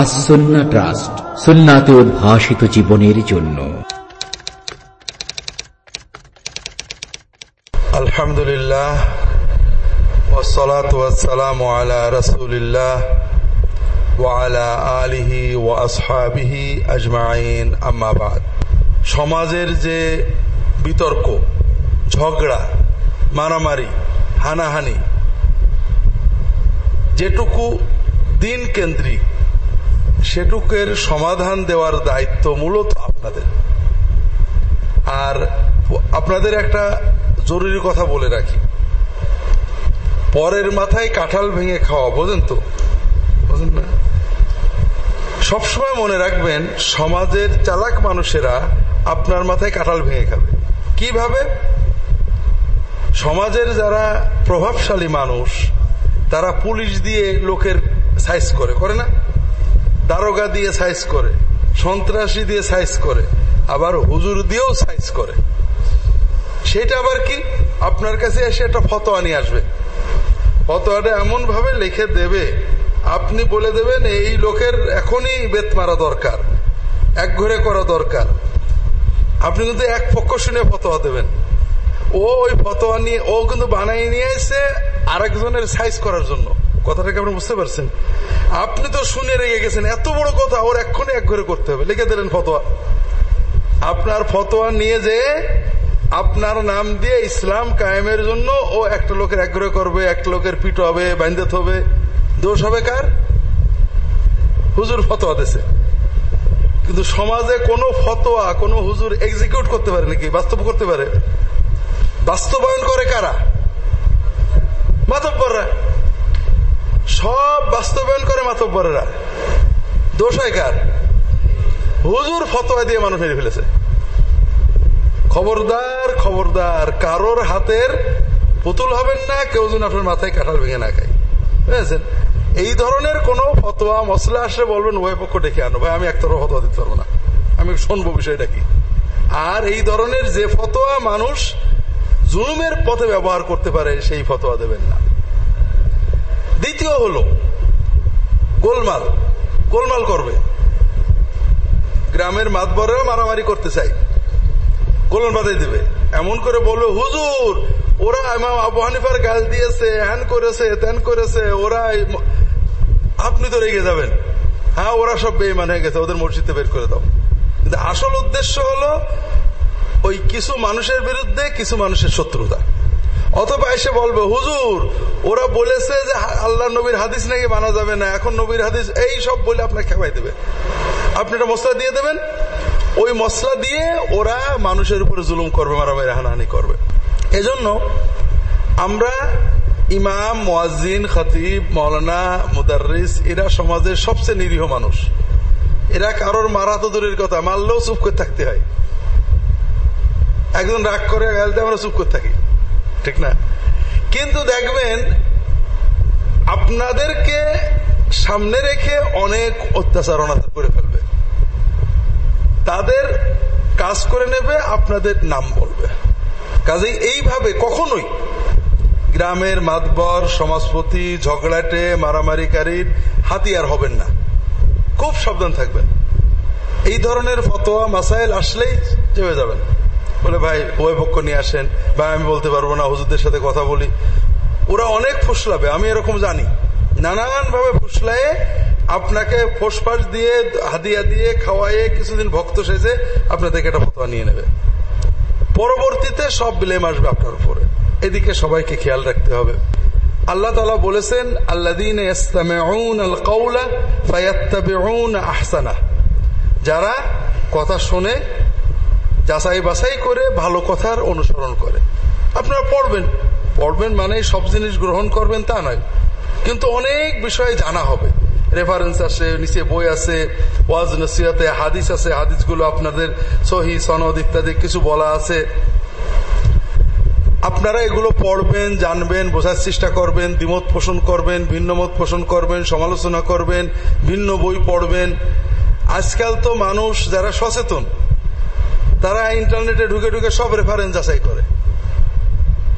আসন্না trust সুন্নাতে উদ্ভাসিত জীবনের জন্য আলহামদুলিল্লাহ والصلاة والسلام على رسول الله وعلى آله وأصحابه أجمعين أما بعد সমাজের যে বিতর্ক ঝগড়া মারামারি হানাহানি যেটুকু দিন কেন্দ্রিক সেটুকের সমাধান দেওয়ার দায়িত্ব মূলত আপনাদের। আর আপনাদের একটা জরুরি কথা বলে রাখি। পরের মাথায় কাঁঠাল ভেঙে খাওয়া, বোঝেন তো? সবসময় মনে রাখবেন, সমাজের চালাক মানুষেরা আপনার মাথায় কাঁঠাল ভেঙে খাবে। কীভাবে? সমাজের যারা প্রভাবশালী মানুষ, তারা পুলিশ দিয়ে লোকের সাইজ করে করে না? দারোগা দিয়ে সাইজ করে, সন্ত্রাসী দিয়ে সাইজ করে, আবার হুজুর দিয়েও সাইজ করে। সেটা আবার কি? আপনার কাছে এসে একটা ফতোয়া নিয়ে আসবে। ফতোয়াটা এমন ভাবে লিখে দেবে, আপনি বলে দেবেন, এই লোকের এখনই বেত মারা দরকার, এক ঘরে করা দরকার। আপনি কিন্তু এক পক্ষ শুনে ফতোয়া দেবেন। ও ওই ফতোয়া নিয়ে, ও কিন্তু বানাই নিয়ে এসে আরেকজনের সাইজ করার জন্য। কথাটাকে আপনি বুঝতে পারছেন? আপনি তো শুনে রেগে গেছেন, এত বড় কথা, ওর এক্ষুনি এক ঘরে করতে হবে। লিখে দিলেন ফতোয়া। আপনার ফতোয়া নিয়ে যে আপনার নাম দিয়ে ইসলাম কায়েমের জন্য ও একটা লোকের ঘরে করবে, একটা লোকের পিঠ হবে বাইন্দে হবে। দোষ হবে কার? হুজুর ফতোয়া দেশে কিন্তু সমাজে কোনো ফতোয়া, কোনো হুজুর এক্সিকিউট করতে পারে নাকি? বাস্তব করতে পারে? বাস্তবায়ন করে কারা? মাতব্বররা। সব বাস্তবায়ন করে মাতব্বরেরা। দোষ হয় কার? হুজুর ফতোয়া দিয়ে মানুষ মেরে ফেলেছে। খবরদার খবরদার, কারোর হাতের পুতুল হবেন না, কেউ যেন আপনার মাথায় কাঁঠাল ভেঙে না খায়। বুঝেছেন? এই ধরনের কোন ফতোয়া মশলা আসলে বলবেন, উভয় পক্ষ ডেকে আনো। ভাই, আমি একতরফ ফতোয়া দিতে পারব না। আমি শুনব বিষয়টা কি? আর এই ধরনের যে ফতোয়া মানুষ জুলুমের পথে ব্যবহার করতে পারে, সেই ফতোয়া দেবেন না। দ্বিতীয় হলো, গোলমাল। গোলমাল করবে। গ্রামের মাতবরেও মারামারি করতে চাই গোলন বাজাই দিবে। এমন করে বলবে, হুজুর, ওরা ইমাম আবু হানিফার গাল দিয়েছে, হ্যান করেছে ত্যান করেছে, ওরা আপনি তো রেগে যাবেন। হ্যাঁ ওরা সব বেইমান হয়ে গেছে, ওদের মসজিদে বের করে দাও। কিন্তু আসল উদ্দেশ্য হলো, ওই কিছু মানুষের বিরুদ্ধে কিছু মানুষের শত্রুতা। অথবা এসে বলবে, হুজুর, ওরা বলেছে যে আল্লাহ নবীর হাদিস নাকি মানা যাবে না। এখন নবীর হাদিস, এই সব বলে আপনাকে খেপাই দেবে। আপনি একটা মশলা দিয়ে দেবেন। ওই মশলা দিয়ে ওরা মানুষের উপরে জুলুম করবে, মারামারি, হানাহানি করবে। এজন্য আমরা ইমাম মোয়াজিন খতিব মৌলানা মুদারিস এরা সমাজের সবচেয়ে নিরীহ মানুষ। এরা কারোর মারা তো দূরের কথা, মারলেও চুপ করে থাকতে হয়। একজন রাগ করে গেলতে আমরা চুপ করে থাকি। ঠিক না? কিন্তু দেখবেন, আপনাদেরকে সামনে রেখে অনেক অত্যাচার অনাচার করে ফেলবে। তাদের কাজ করে নেবে, আপনাদের নাম বলবে। কাজেই এইভাবে কখনোই গ্রামের মাতবর, সমাজপতি, ঝগড়াটে মারামারিকারীর হাতিয়ার হবেন না। খুব সাবধান থাকবেন। এই ধরনের ফতোয়া মাসাইল আসলেই চেপে যাবেন। বলে, ভাই ওই পক্ষ নিয়ে আসেন। বা আমি বলতে পারব না, হুজুরদের সাথে কথা বলি। ওরা অনেক ফুসলাবে, আমি এরকম জানি। নানান ভাবে ফুসলায় আপনাকে ফোসফাস দিয়ে, হাদিয়া দিয়ে খাওয়াইয়ে কিছুদিন ভক্ত সেজে আপনাদেরকে একটা ফতোয়া নিয়ে নেবে। পরবর্তীতে সব ব্লেম আসবে আপনার উপরে। এদিকে সবাইকে খেয়াল রাখতে হবে। আল্লাহ তালা বলেছেন আল্লাদিন আহসানা যারা কথা শুনে যাচাই বাছাই করে ভালো কথার অনুসরণ করে। আপনারা পড়বেন। পড়বেন মানে সব জিনিস গ্রহণ করবেন তা নয়। কিন্তু অনেক বিষয়ে জানা হবে। রেফারেন্স আছে নিচে বই আছে ওয়াজ নসিয়াতে হাদিস আছে হাদিসগুলো আপনাদের সহি, সনদ ইত্যাদি কিছু বলা আছে। আপনারা এগুলো পড়বেন, জানবেন, বোঝার চেষ্টা করবেন, দ্বিমত পোষণ করবেন, ভিন্ন মত পোষণ করবেন, সমালোচনা করবেন, ভিন্ন বই পড়বেন। আজকাল তো মানুষ যারা সচেতন তারা ইন্টারনেটে ঢুকে ঢুকে সব রেফারেন্স যাচাই করে।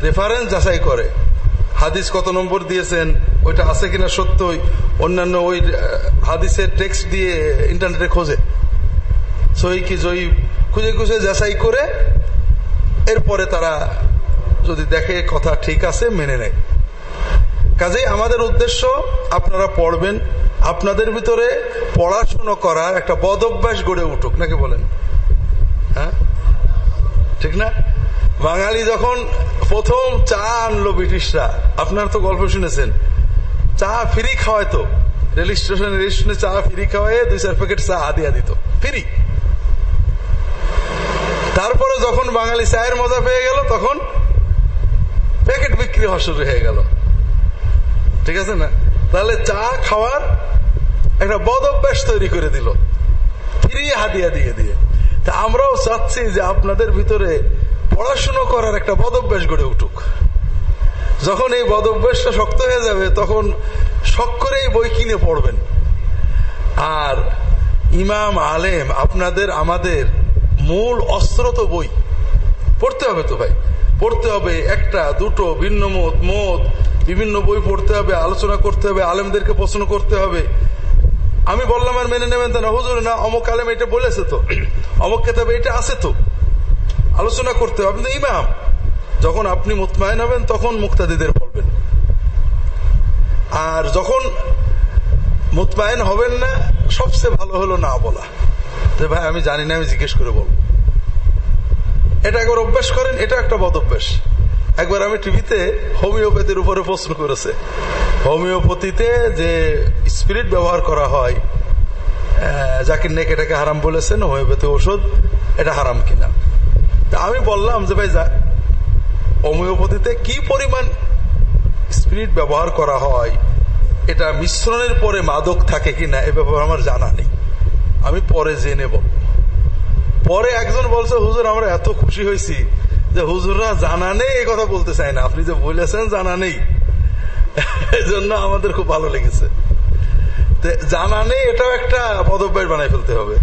রেফারেন্স যাচাই করে। হাদিস কত নম্বর দিয়েছেন? ওইটা আছে কিনা সত্যই? অন্যান্য ওই হাদিসের টেক্সট দিয়ে ইন্টারনেটে খোঁজে। সই কি জয়ী খুঁজে খুঁজে যাচাই করে এরপরে তারা যদি দেখে কথা ঠিক আছে, মেনে নেয়। কাজেই আমাদের উদ্দেশ্য, আপনারা পড়বেন। আপনাদের ভিতরে পড়াশুনো করার একটা বদ অভ্যাস গড়ে উঠুক, নাকি বলেন? হ্যাঁ? ঠিক না? বাঙালি যখন প্রথম চা আনলো ব্রিটিশরা, আপনার তো গল্প শুনেছেন। চা ফ্রি খাওয়ায় তো রেল স্টেশন রেল স্টেশনে চা ফ্রি খাওয়ায় দুই চার প্যাকেট চা আদিয়া দিত। ফ্রি। তারপরে যখন বাঙালি চায়ের মজা পেয়ে গেল, তখন প্যাকেট বিক্রি হওয়া শুরু হয়ে গেল। ঠিক আছে না? তাহলে চা খাওয়ার একটা বদ অভ্যাস তৈরি করে দিল। ফ্রি হাদিয়া দিয়ে দিয়ে। তা আমরাও চাচ্ছি যে আপনাদের ভিতরে পড়াশুনো করার একটা বদ অভ্যাস গড়ে উঠুক। যখন এই বদ অভ্যাসটা শক্ত হয়ে যাবে, তখন শখ করে এই বই কিনে পড়বেন। আর ইমাম, আলেম, আপনাদের, আমাদের মূল অস্ত্র তো বই। পড়তে হবে তো ভাই। পড়তে হবে একটা, দুটো, ভিন্ন মত মত, বিভিন্ন বই পড়তে হবে, আলোচনা করতে হবে, আলেমদেরকে প্রশ্ন করতে হবে। আমি বললাম, আর মেনে নেবেন না, হুজুর, না, অমুক আলেম এটা বলেছে তো। অমুক কেতাবে এটা আছে তো। আলোচনা করতে হবে, আপনি ইমাম। যখন আপনি মুতমায়ন হবেন, তখন মুক্তাদিদের বলবেন। আর যখন মুতমায়ন হবেন না, সবচেয়ে ভালো হলো না বলা। যে ভাই, আমি জানি না, আমি জিজ্ঞেস করে বলব। এটা একবার অভ্যাস করেন, এটা একটা বদ অভ্যাস। একবার আমি টিভিতে হোমিওপ্যাথির উপরে প্রশ্ন করেছে। হোমিওপ্যাথিতে যে স্পিরিট ব্যবহার করা হয় জাকির নেক এটাকে হারাম বলেছেন, হোমিওপ্যাথি ওষুধ, এটা হারাম কিনা? তা আমি বললাম যে, ভাই, যা, হোমিওপ্যাথিতে কি পরিমাণ স্পিরিট ব্যবহার করা হয়, এটা মিশ্রণের পরে মাদক থাকে কিনা, এ ব্যাপারে আমার জানা নেই। আমি পরে জেনে বলব পরে একজন বলছে, হুজুর, আমরা এত খুশি হয়েছি যে হুজুররা জানা নেই, এই কথা বলতে চাই না। আপনি যে বলেছেন, জানা নেই। এই জন্য আমাদের খুব ভালো লেগেছে। জানা নেই, এটাও একটা পদব্যাস বানাই ফেলতে হবে।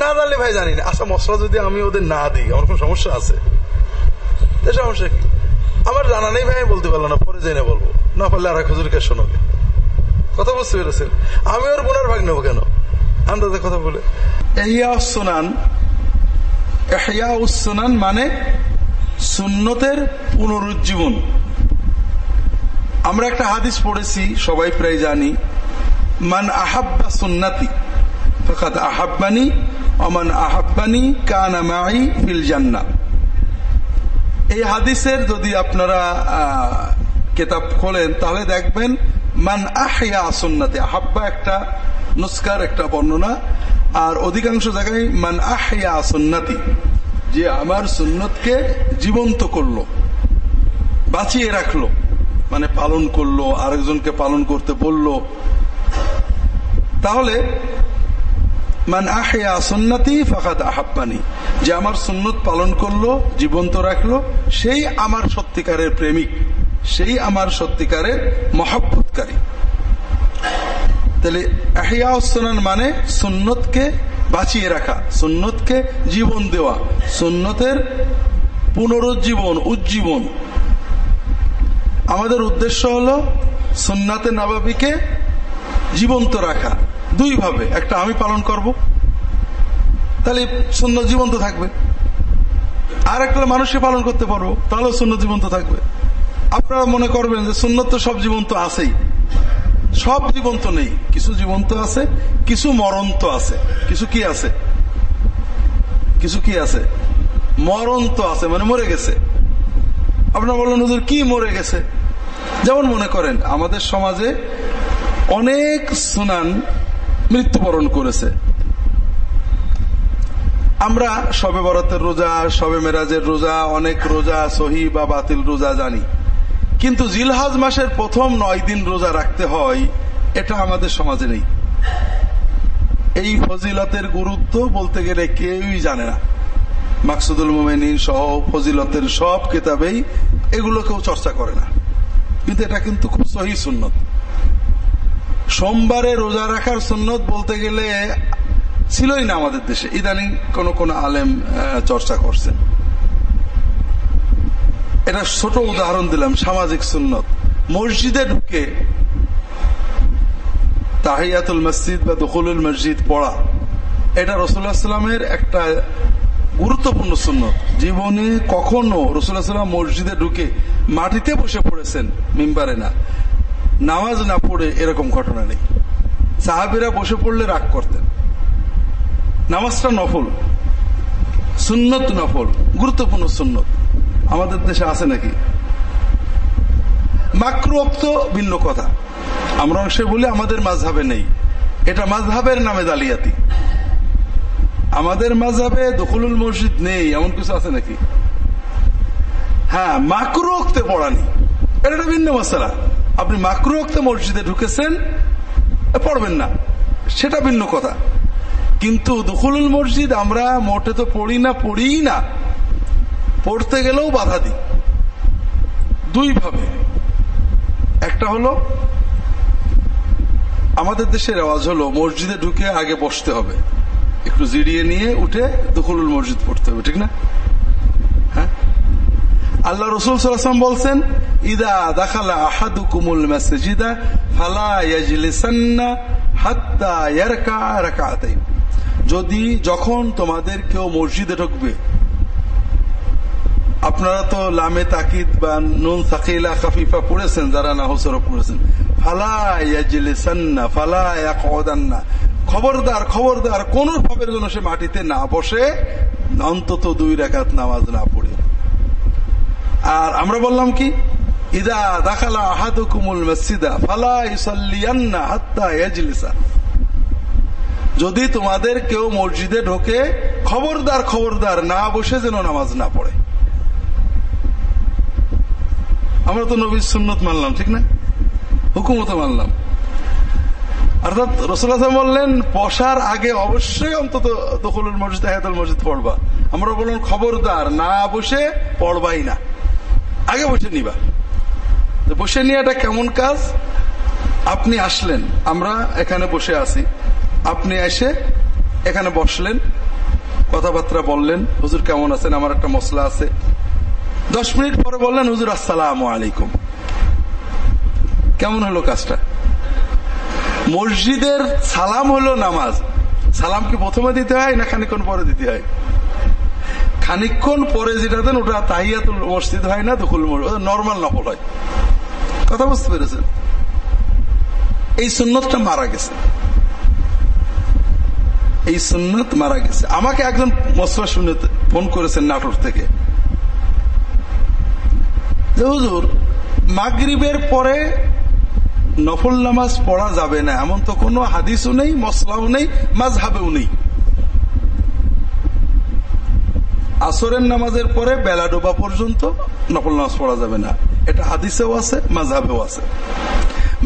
না জানলে ভাই জানি না। আচ্ছা মশলা যদি আমি ওদের না দিই, আমার কোন সমস্যা আছে? সমস্যা কি? আমার জানা নেই ভাই বলতে পারল না, পরে জেনে বলব। না পারলে আর এক হুজুরকে শোনোকে কথা বুঝতে পেরেছেন? আমি ওর বোনার ভাগ নেব কেন? আন্দাজে কথা বলে। সুনান। সুনান মানে সুন্নতের পুনরুজ্জীবন। আমরা একটা হাদিস পড়েছি, সবাই প্রায় জানি, মান আহাব্বা সুন্নাতি, ফাকাদ আহাব্বানি অমান আহাব্বানি কানা মাই ফিল জান্না এই হাদিসের যদি আপনারা কেতাব খোলেন, তাহলে দেখবেন, মান আহিয়া সুন্নাতে আহাব্বা একটা নুস্কার, একটা বর্ণনা, আর অধিকাংশ জায়গায়, মান আহিয়া সুন্নাতি যে আমার সুন্নতকে জীবন্ত করল, বাঁচিয়ে রাখল মানে পালন করল, আরেকজনকে পালন করতে বলল, তাহলে মান আহিয়া সুন্নতি ফাকাদ আহাব্বানি। যে আমার সুন্নত পালন করল, জীবন্ত রাখল, সেই আমার সত্যিকারের প্রেমিক, সেই আমার সত্যিকারের মহাব্বতকারী। তাহলে আহিয়া সুনান মানে সুন্নতকে বাঁচিয়ে রাখা, সুন্নতকে জীবন দেওয়া, সুন্নতের পুনরুজ্জীবন, উজ্জীবন। আমাদের উদ্দেশ্য হল সুন্নাতে নাবাবিকে জীবন্ত রাখা দুই ভাবে একটা আমি পালন করব, তাহলে সুন্নত জীবন্ত থাকবে। আর একটা মানুষকে পালন করতে পারব তাহলে সুন্নত জীবন্ত থাকবে। আপনারা মনে করবেন যে সুন্নত তো সব জীবন্ত আছেই। সব জীবন্ত নেই। কিছু জীবন্ত আছে, কিছু মরন্ত আছে। কিছু কি আছে? কিছু কি আছে? মরন্ত আছে মানে মরে গেছে। আপনারা বললেন ওদের কি মরে গেছে? যেমন মনে করেন, আমাদের সমাজে অনেক সুনান মৃত্যুবরণ করেছে। আমরা সবে বরাতের রোজা, সবে মেরাজের রোজা, অনেক রোজা সহি বা বাতিল রোজা জানি। কিন্তু জিলহাজ মাসের প্রথম নয় দিন রোজা রাখতে হয়, এটা আমাদের সমাজে নেই এই ফজিলতের গুরুত্ব বলতে গেলে কেউই জানে না। মাকসুদুল মোমেনিন সহ ফজিলতের সব কেতাবেই এগুলো কেউ চর্চা করে না। কিন্তু এটা কিন্তু খুব সহি সুন্নত। সোমবারে রোজা রাখার সুন্নত বলতে গেলে ছিলই না আমাদের দেশে। ইদানিং কোন কোন আলেম চর্চা করছেন। এটা ছোট উদাহরণ দিলাম, সামাজিক সুন্নত। মসজিদে ঢুকে তাহিয়াতুল মসজিদ বা দখলুল মসজিদ পড়া, এটা রসুল্লাহামের একটা গুরুত্বপূর্ণ সুন্নত। জীবনে কখনো রসুল্লাহাম মসজিদে ঢুকে মাটিতে বসে পড়েছেন, মিম্বারে না। নামাজ না পড়ে এরকম ঘটনা নেই। সাহাবিরা বসে পড়লে রাগ করতেন। নামাজটা নফল, সুন্নত নফল, গুরুত্বপূর্ণ সুন্নত। আমাদের দেশে আছে নাকি? মাকরুক তো ভিন্ন কথা। আমরা অংশে বলি আমাদের মাঝহাবে নেই। এটা মাঝহাবের নামে জালিয়াতি। আমাদের মাঝহাবে দখলুল মসজিদ নেই, এমন কিছু আছে নাকি? হ্যাঁ মাকরুকতে পড়ানি। এটা ভিন্ন মশলা আপনি মাকরুকতে মসজিদে ঢুকেছেন পড়বেন না। সেটা ভিন্ন কথা। কিন্তু দখলুল মসজিদ আমরা মোটে তো পড়ি না পড়ি না। পড়তে গেলেও বাধা দিই। দুই ভাবে একটা হলো, আমাদের দেশের আওয়াজ হলো, মসজিদে ঢুকে আগে বসতে হবে। একটু জিরিয়ে নিয়ে উঠে দখলুল মসজিদ পড়তে হবে, ঠিক না? হ্যাঁ? আল্লাহ রসুল সাল্লাম বলছেন, ইদা দাখালা আহাদু কুমুল মেসেজিদা ফালা যদি যখন তোমাদের কেউ মসজিদে ঢুকবে আপনারা তো লামে তাকিদ বা নুন সাকিলা খাফিফা পড়েছেন, যারা না হোসরও পড়েছেন। ফালা ইয়াজলিসান্না, ফালা ইয়াকউদান্না। খবরদার খবরদার, কোন ভাবের জন্য সে মাটিতে না বসে অন্তত দুই রেখাত নামাজ না পড়ে। আর আমরা বললাম কি? ইদা দাখালা আহাদুকুমুল মসজিদা, ফালা ইউসাল্লিয়ান্না হাত্তা ইয়াজলিসা। যদি তোমাদের কেউ মসজিদে ঢোকে, খবরদার খবরদার না বসে যেন নামাজ না পড়ে। আমরা তো নবীর সুন্নত মানলাম, ঠিক না? হুকুমত মানলাম। অর্থাৎ রসুল্লাহ বললেন, বসার আগে অবশ্যই অন্তত দখলুল মসজিদ, হায়াতুল মসজিদ পড়বা। আমরা বললাম, খবরদার, না বসে পড়বাই না। আগে বসে নিবা। বসে নিয়ে কেমন কাজ? আপনি আসলেন, আমরা এখানে বসে আছি। আপনি এসে এখানে বসলেন, কথাবার্তা বললেন, হুজুর কেমন আছেন? আমার একটা মশলা আছে। দশ মিনিট পরে বললেন, হুজুর, আসসালাম আলাইকুম। কেমন হলো কাজটা? মসজিদের সালাম হলো নামাজ। সালাম কি প্রথমে দিতে হয় না খানিক্ষণ পরে দিতে হয়? খানিক্ষণ পরে যেটা দেন, ওটা তাহিয়াতুল মসজিদ হয় না দুকুল নর্মাল নকল হয়। কথা বুঝতে পেরেছেন? এই সুন্নতটা মারা গেছে। এই সুন্নত মারা গেছে। আমাকে একজন মশলা শুনে ফোন করেছেন নাটোর থেকে। হুজুর, মাগরিবের পরে নফল নামাজ পড়া যাবে না, এমন তো কোনো হাদিসও নেই মশলাও নেই মাঝহাবেও নেই। আসরের নামাজের পরে বেলা ডোবা পর্যন্ত নফল নামাজ পড়া যাবে না। এটা হাদিসেও আছে মাঝহাবেও আছে।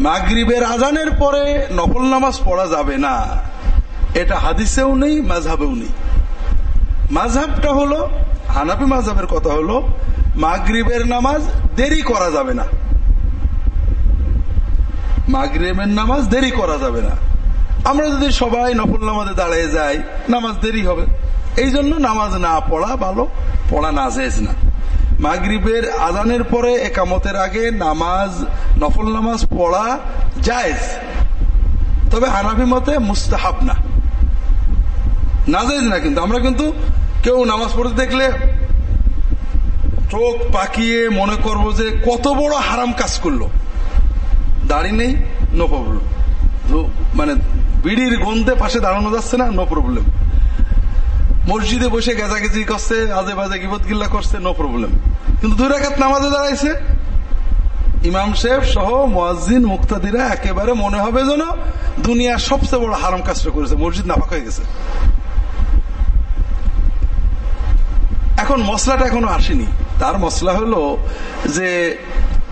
মাগরিবের আজানের পরে নফল নামাজ পড়া যাবে না, এটা হাদিসেও নেই মাঝহাবেও নেই। মাঝহাবটা হলো, হানাফি মাঝহাবের কথা হলো মাগরিবের নামাজ দেরি করা যাবে না। মাগরিবের নামাজ দেরি করা যাবে না। আমরা যদি সবাই নফল নামাজে দাঁড়িয়ে যাই, নামাজ দেরি হবে। এই জন্য নামাজ না পড়া ভালো, পড়া না যেজ না। মাগরিবের আদানের পরে একামতের আগে নামাজ, নফল নামাজ পড়া জায়েজ। তবে হানাফি মতে মুস্তাহাব না। নাজেজ না কিন্তু। আমরা কিন্তু কেউ নামাজ পড়তে দেখলে চোখ পাকিয়ে মনে করব যে কত বড় হারাম কাজ করল। দাড়ি নেই নো প্রবলেম মানে বিড়ির গন্ধে পাশে দাঁড়ানো যাচ্ছে না নো প্রবলেম মসজিদে বসে গেজাগেজি করছে আজে বাজে গিবত গিল্লা করছে নো প্রবলেম কিন্তু দুই রাখাত নামাজে দাঁড়াইছে। ইমাম সাহেব সহ মোয়াজিন মুক্তাদিরা একেবারে মনে হবে যেন দুনিয়ার সবচেয়ে বড় হারাম কাজটা করেছে, মসজিদ নাফাক হয়ে গেছে। এখন মশলাটা এখনও আসেনি। তার মশলা হলো যে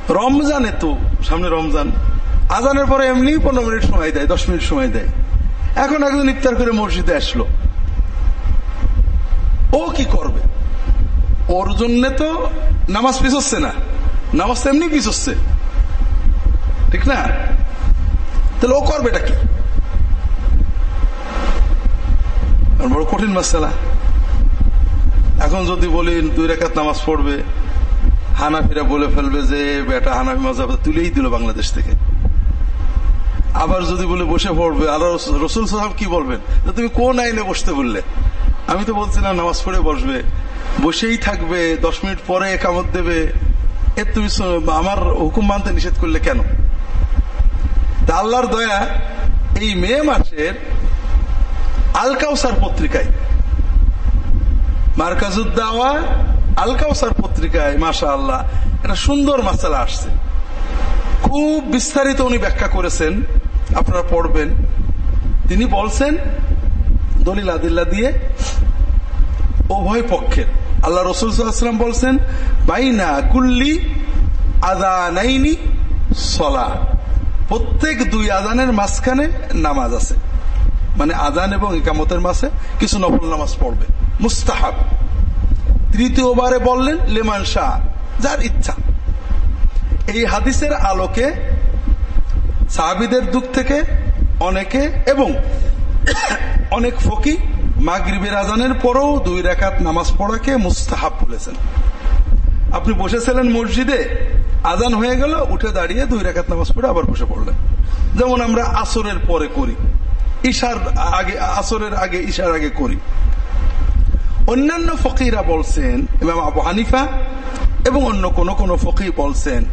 রমজানে তো সামনে রমজান। আজানের পরে এমনি পনেরো মিনিট সময় দেয়, দশ মিনিট সময় দেয়। এখন একজন ইফতার করে মসজিদে আসলো। ও কি করবে? ওর জন্য তো নামাজ পিছচ্ছে না। নামাজ তো এমনি পিছচ্ছে। ঠিক না? তাহলে ও করবেটা কি? বড় কঠিন মাসালা এখন যদি বলি দুই রেখাত নামাজ পড়বে, হানাফিরা বলে ফেলবে যে, বেটা হানাফি মজাব তুলেই দিল বাংলাদেশ থেকে। আবার যদি বলে বসে পড়বে, আল্লাহ রসুল সাহেব কি বলবেন? তুমি কোন আইনে বসতে বললে? আমি তো বলছিলাম নামাজ পড়ে বসবে। বসেই থাকবে, দশ মিনিট পরে কামত দেবে। এর তুমি আমার হুকুম মানতে নিষেধ করলে কেন? তা আল্লাহর দয়া, এই মে মাসের আলকাউসার পত্রিকায় মার্কাজুদ্দাওয়া আলকাউসার পত্রিকায় মাসা আল্লাহ একটা সুন্দর মাসালা আসছে। খুব বিস্তারিত উনি ব্যাখ্যা করেছেন, আপনারা পড়বেন। তিনি বলছেন, দলিল আদিল্লা দিয়ে, উভয় পক্ষের। আল্লাহ রসুলাম বলছেন, বাইনা কুল্লি আদানাইনি সলা। প্রত্যেক দুই আদানের মাঝখানে নামাজ আছে। মানে আদান এবং একামতের মাসে কিছু নফল নামাজ পড়বে। মুস্তাহাব। তৃতীয়বারে বললেন, লেমান শাহ, যার ইচ্ছা। এই হাদিসের আলোকে সাহাবিদের দুঃখ থেকে অনেকে এবং অনেক ফকি মাগরিবের আজানের পরেও দুই রেখাত নামাজ পড়াকে মুস্তাহাব বলেছেন। আপনি বসেছিলেন মসজিদে, আজান হয়ে গেল, উঠে দাঁড়িয়ে দুই রেখাত নামাজ পড়ে আবার বসে পড়লেন। যেমন আমরা আসরের পরে করি, ঈশার আগে, আসরের আগে, ঈশার আগে করি। অন্যান্য ফকিরা বলছেন, ইমাম আবু হানিফা এবং অন্য কোন কোন ফকির বলছেন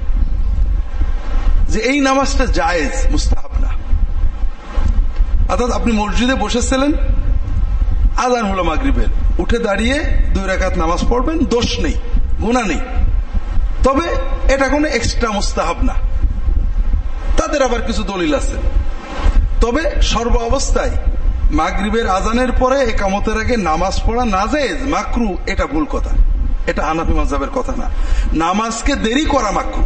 যে এই নামাজটা জায়েজ, মুস্তাহাব না। অর্থাৎ আপনি মসজিদে বসেছিলেন আদান হলো মাগরিবের। উঠে দাঁড়িয়ে দুই রেখাত নামাজ পড়বেন, দোষ নেই গুণা নেই। তবে এটা কোনো এক্সট্রা মুস্তাহাব না। তাদের আবার কিছু দলিল আছে। তবে সর্ব অবস্থায় মাগরিবের আজানের পরে একামতের আগে নামাজ পড়া না মাকরু, এটা ভুল কথা। এটা আনাফি মজাবের কথা না। নামাজকে দেরি করা মাকরু।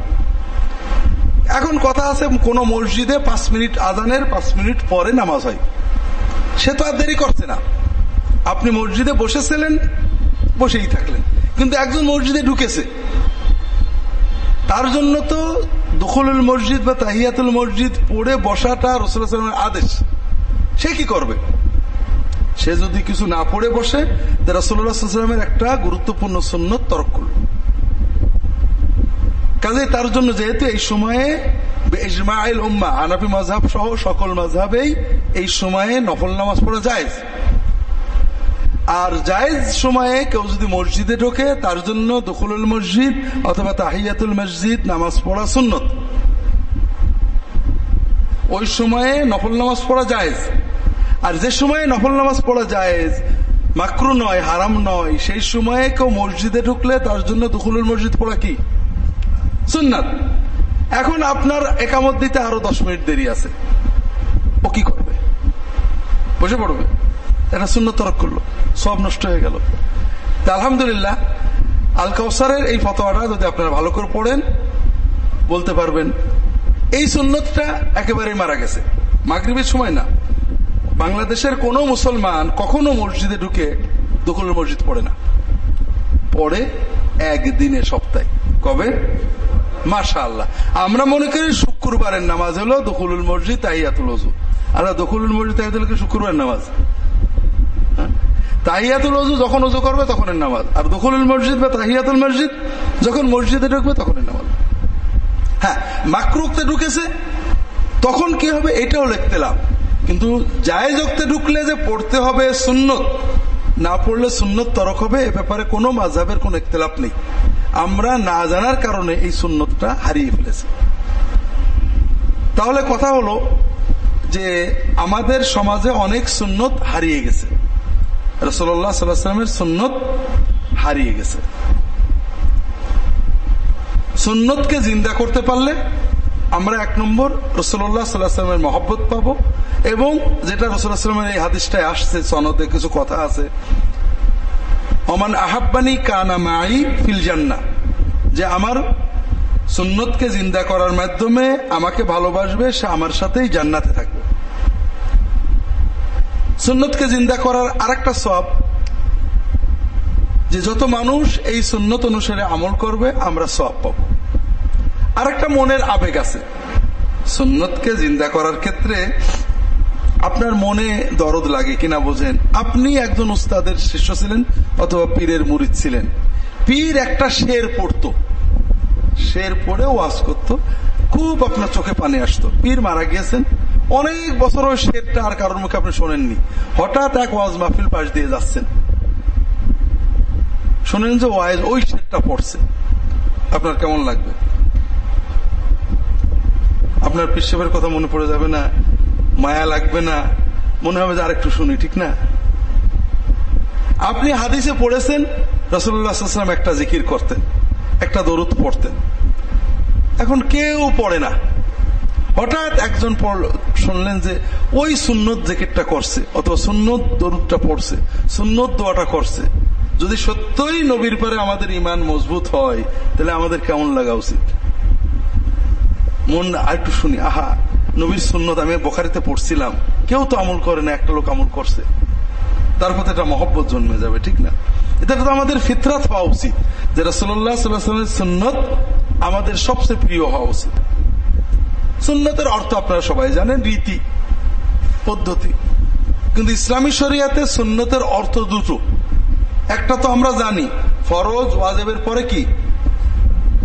এখন কথা আছে, কোন মসজিদে পাঁচ মিনিট আজানের, পাঁচ মিনিট পরে নামাজ হয়। সে তো আর দেরি করছে না। আপনি মসজিদে বসেছিলেন, বসেই থাকলেন। কিন্তু একজন মসজিদে ঢুকেছে। তার জন্য তো দখলুল মসজিদ বা তাহিয়াতুল মসজিদ পড়ে বসাটা রসুলের আদেশ। সে কি করবে? সে যদি কিছু না পড়ে বসে রসুল্লাহামের একটা গুরুত্বপূর্ণ সন্ন্যত তরক করল। কাজে তার জন্য যেহেতু এই সময়ে ইজমাইল উম্মা আনাফি মাঝহাব সহ সকল মাঝহাবেই এই সময়ে নফল নামাজ পড়া যায় আর জায়েজ সময়ে কেউ যদি মসজিদে ঢোকে, তার জন্য দখলুল মসজিদ অথবা তাহিয়াতুল মসজিদ নামাজ পড়া সুন্নত। ওই সময়ে নফল নামাজ পড়া জায়েজ। আর যে সময়ে নফল নামাজ পড়া যায় মাকরু নয়, হারাম নয়, সেই সময়ে কেউ মসজিদে ঢুকলে তার জন্য দখলুল মসজিদ পড়া কি? সুন্নাত। এখন আপনার একামত দিতে আরও দশ মিনিট দেরি আছে। ও কি করবে? বসে পড়বে। এটা শূন্য তরক করল। সব নষ্ট হয়ে গেল। আলহামদুলিল্লাহ, আল কাউসারের এই ফতোয়াটা যদি আপনারা ভালো করে পড়েন, বলতে পারবেন, এই সুন্নতটা একেবারেই মারা গেছে। মাগরীবের সময় না। বাংলাদেশের কোন মুসলমান কখনো মসজিদে ঢুকে দখলের মসজিদ পড়ে না। পড়ে একদিনে সপ্তাহে। কবে? মাশা আল্লাহ আমরা মনে করি শুক্রবারের নামাজ হলো দখলুল মসজিদ তাইয়াতুল অজু আর দখলুল মসজিদ তাইয়াতুল শুক্রবার নামাজ। তাহিয়াতুল অজু যখন অজু করবে তখনের নামাজ। আর দখলুল মসজিদ বা তাহিয়াতুল মসজিদ যখন মসজিদে ঢুকবে তখনের নামাজ। হ্যাঁ মাকরুকতে ঢুকেছে, তখন কি হবে? এটাও লিখতে লাভ। কিন্তু জায়েজ অক্তে ঢুকলে যে পড়তে হবে সুন্নত, না পড়লে সুন্নত তরক হবে, এ ব্যাপারে কোনো মাঝাবের কোন একতলাপ নেই। আমরা না জানার কারণে এই সুন্নতটা হারিয়ে ফেলেছি। তাহলে কথা হলো যে আমাদের সমাজে অনেক সুন্নত হারিয়ে গেছে। রসল্লাহ সাল্লামের সুন্নত হারিয়ে গেছে। সুন্নতকে জিন্দা করতে পারলে আমরা এক নম্বর রসুল্লাহ সাল্লাহামের মহব্বত পাব এবং যেটা রসুল্লাহামের এই হাদিসটায় আসছে, সনদে কিছু কথা আছে। অমান আহাব্বানি কানা মাই ফিল জান্না যে আমার সুন্নতকে জিন্দা করার মাধ্যমে আমাকে ভালোবাসবে, সে আমার সাথেই জান্নাতে থাকবে। সুন্নতকে জিন্দা করার আরেকটা সব যে যত মানুষ এই সুন্নত অনুসারে আমল করবে, আমরা সব পাব। আরেকটা মনের আবেগ আছে। সুন্নতকে জিন্দা করার ক্ষেত্রে আপনার মনে দরদ লাগে কিনা বোঝেন। আপনি একজন উস্তাদের শিষ্য ছিলেন অথবা পীরের মুরিদ ছিলেন। পীর একটা শের পড়ত। শের পড়ে ওয়াজ করত। খুব আপনার চোখে পানি আসতো। পীর মারা গিয়েছেন। অনেক বছর ওই শেরটা আর কারোর মুখে আপনি শোনেননি। হঠাৎ এক ওয়াজ মাহফিল পাশ দিয়ে যাচ্ছেন। শোনেন যে ওয়াইজ ওই শেরটা পড়ছে। আপনার কেমন লাগবে? আপনার পিসেবের কথা মনে পড়ে যাবে না, মায়া লাগবে না, মনে হবে যে আরেকটু শুনি, ঠিক না? আপনি হাদিসে পড়েছেন রসুল্লাহাম একটা জিকির করতেন, একটা দরুদ পড়তেন। এখন কেউ পড়ে না। হঠাৎ একজন শুনলেন যে ওই সুন্নত জেকেটটা করছে, অথবা সুন্নত দরুদটা পড়ছে, সুন্নত দোয়াটা করছে। যদি সত্যই নবীর পরে আমাদের ইমান মজবুত হয়, তাহলে আমাদের কেমন লাগা উচিত? মন আরেকটু শুনি। আহা, নবীর সুন্নত আমি বোখারিতে পড়ছিলাম। কেউ তো আমল করে না, একটা লোক আমল করছে। তার প্রতি একটা মহব্বত জন্মে যাবে, ঠিক না? এটা তো আমাদের ফিতরাত হওয়া উচিত যে রসল্লাহ সাল্লামের সুন্নত আমাদের সবচেয়ে প্রিয় হওয়া উচিত। সুন্নতের অর্থ আপনারা সবাই জানেন, রীতি, পদ্ধতি। কিন্তু ইসলামী শরিয়াতে সুন্নতের অর্থ দুটো। একটা তো আমরা জানি, ফরজ, ওয়াজেবের পরে কি?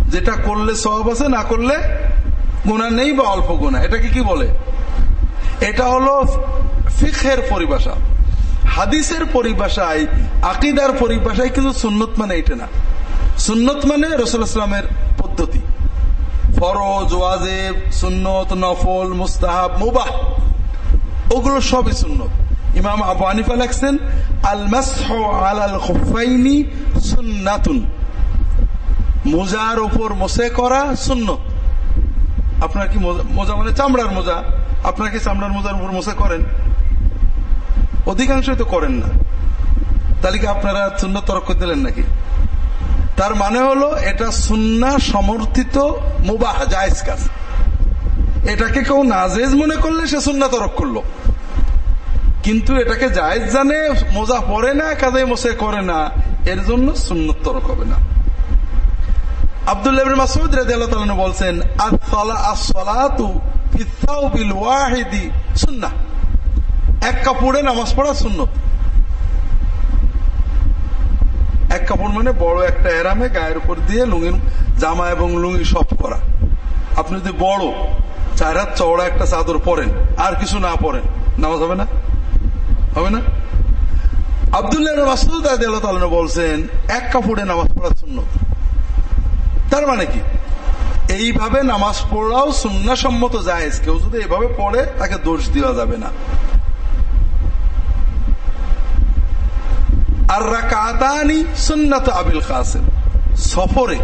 যেটা করলে সব আছে, না করলে গুণা নেই বা অল্প গুণা এটাকে কি বলে? এটা হলো ফিখের পরিভাষা। হাদিসের পরিভাষায়, আকিদার পরিভাষায় কিন্তু সুন্নত মানে এটা না। সুন্নত মানে রসুলামের পদ্ধতি। ফরজ, ওয়াজেব, সুন্নত, নফল, মুস্তাহাব, মুবাহ, ওগুলো সবই সুন্নত। ইমাম আবু আনিফা লেখছেন আল আল খুফাইনি সুন্নাতুন। মোজার উপর মোসে করা সুন্নত। আপনার কি মোজা মানে চামড়ার মোজা? আপনার কি চামড়ার মোজার উপর মোসে করেন? অধিকাংশই তো করেন না। তাহলে কি আপনারা সুন্নত তরক দিলেন নাকি? তার মানে হলো, এটা সুন্না সমর্থিত মুবাহ, জায়জ কাজ। এটাকে কেউ নাজেজ মনে করলে সে সুন্না তরক করল। কিন্তু এটাকে জায়জ জানে, মোজা পরে না, কাজে মোসে করে না, এর জন্য সুন্নত তরক হবে না। আব্দুল্লাহ মাসুদ রাদিয়াল্লাহু বলছেন আসসালাতু ফিসাউবিল ওয়াহিদি সুন্নাহ। এক কাপড়ে নামাজ পড়া সুন্নত। এক কাপড় মানে বড় একটা এরামে গায়ের উপর দিয়ে লুঙ্গির জামা এবং লুঙ্গি সব করা। আপনি যদি বড়, চার হাত চওড়া একটা চাদর পরেন, আর কিছু না পরেন, নামাজ হবে না? হবে না? আবদুল্লাহ মাসুদ বলছেন, এক কাপড়ে নামাজ পড়া সুন্নত। তার মানে কি? এইভাবে নামাজ পড়াও সুন্না সম্মত যায় কেউ যদি এভাবে পড়ে, তাকে দোষ দেওয়া যাবে না। আর রাকাতানি সুন্নাত আবিল সফরে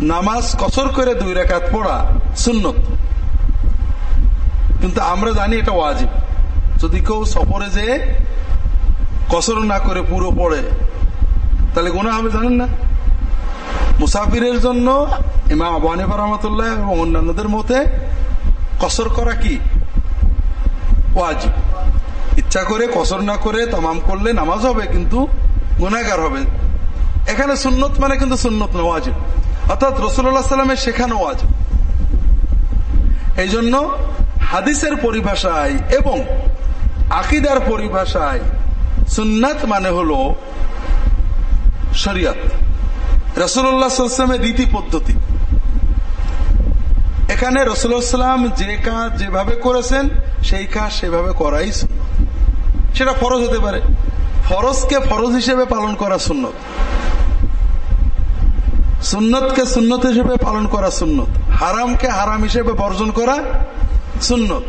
নামাজ কসর করে দুই রেখাত পড়া সুন্নত। কিন্তু আমরা জানি এটা ওয়াজিব। যদি কেউ সফরে যে কসর না করে পুরো পড়ে, তাহলে গোনা হবে জানেন না? মুসাফিরের জন্য ইমাম আবু রহমতুল্লাহ এবং অন্যান্যদের মতে কসর করা কি? ওয়াজিব। ইচ্ছা করে কসর না করে তামাম করলে নামাজ হবে, কিন্তু গুনাগার হবে। এখানে সুন্নত মানে কিন্তু সুন্নত না, ওয়াজিব। অর্থাৎ রসুল্লাহ সাল্লামের শেখানো ওয়াজিব। এই জন্য হাদিসের পরিভাষায় এবং আকিদার পরিভাষায় সুন্নাত মানে হল শরিয়াত। রসুল্লাহামের রীতি পদ্ধতি। এখানে রসুল্লাহাম যে কাজ যেভাবে করেছেন, সেই কাজ সেভাবে করাই সুন্নত। সেটা ফরজ হতে পারে। ফরজকে ফরজ হিসেবে পালন করা সুন্নত। সুন্নতকে সুন্নত হিসেবে পালন করা সুন্নত। হারামকে হারাম হিসেবে বর্জন করা সুন্নত।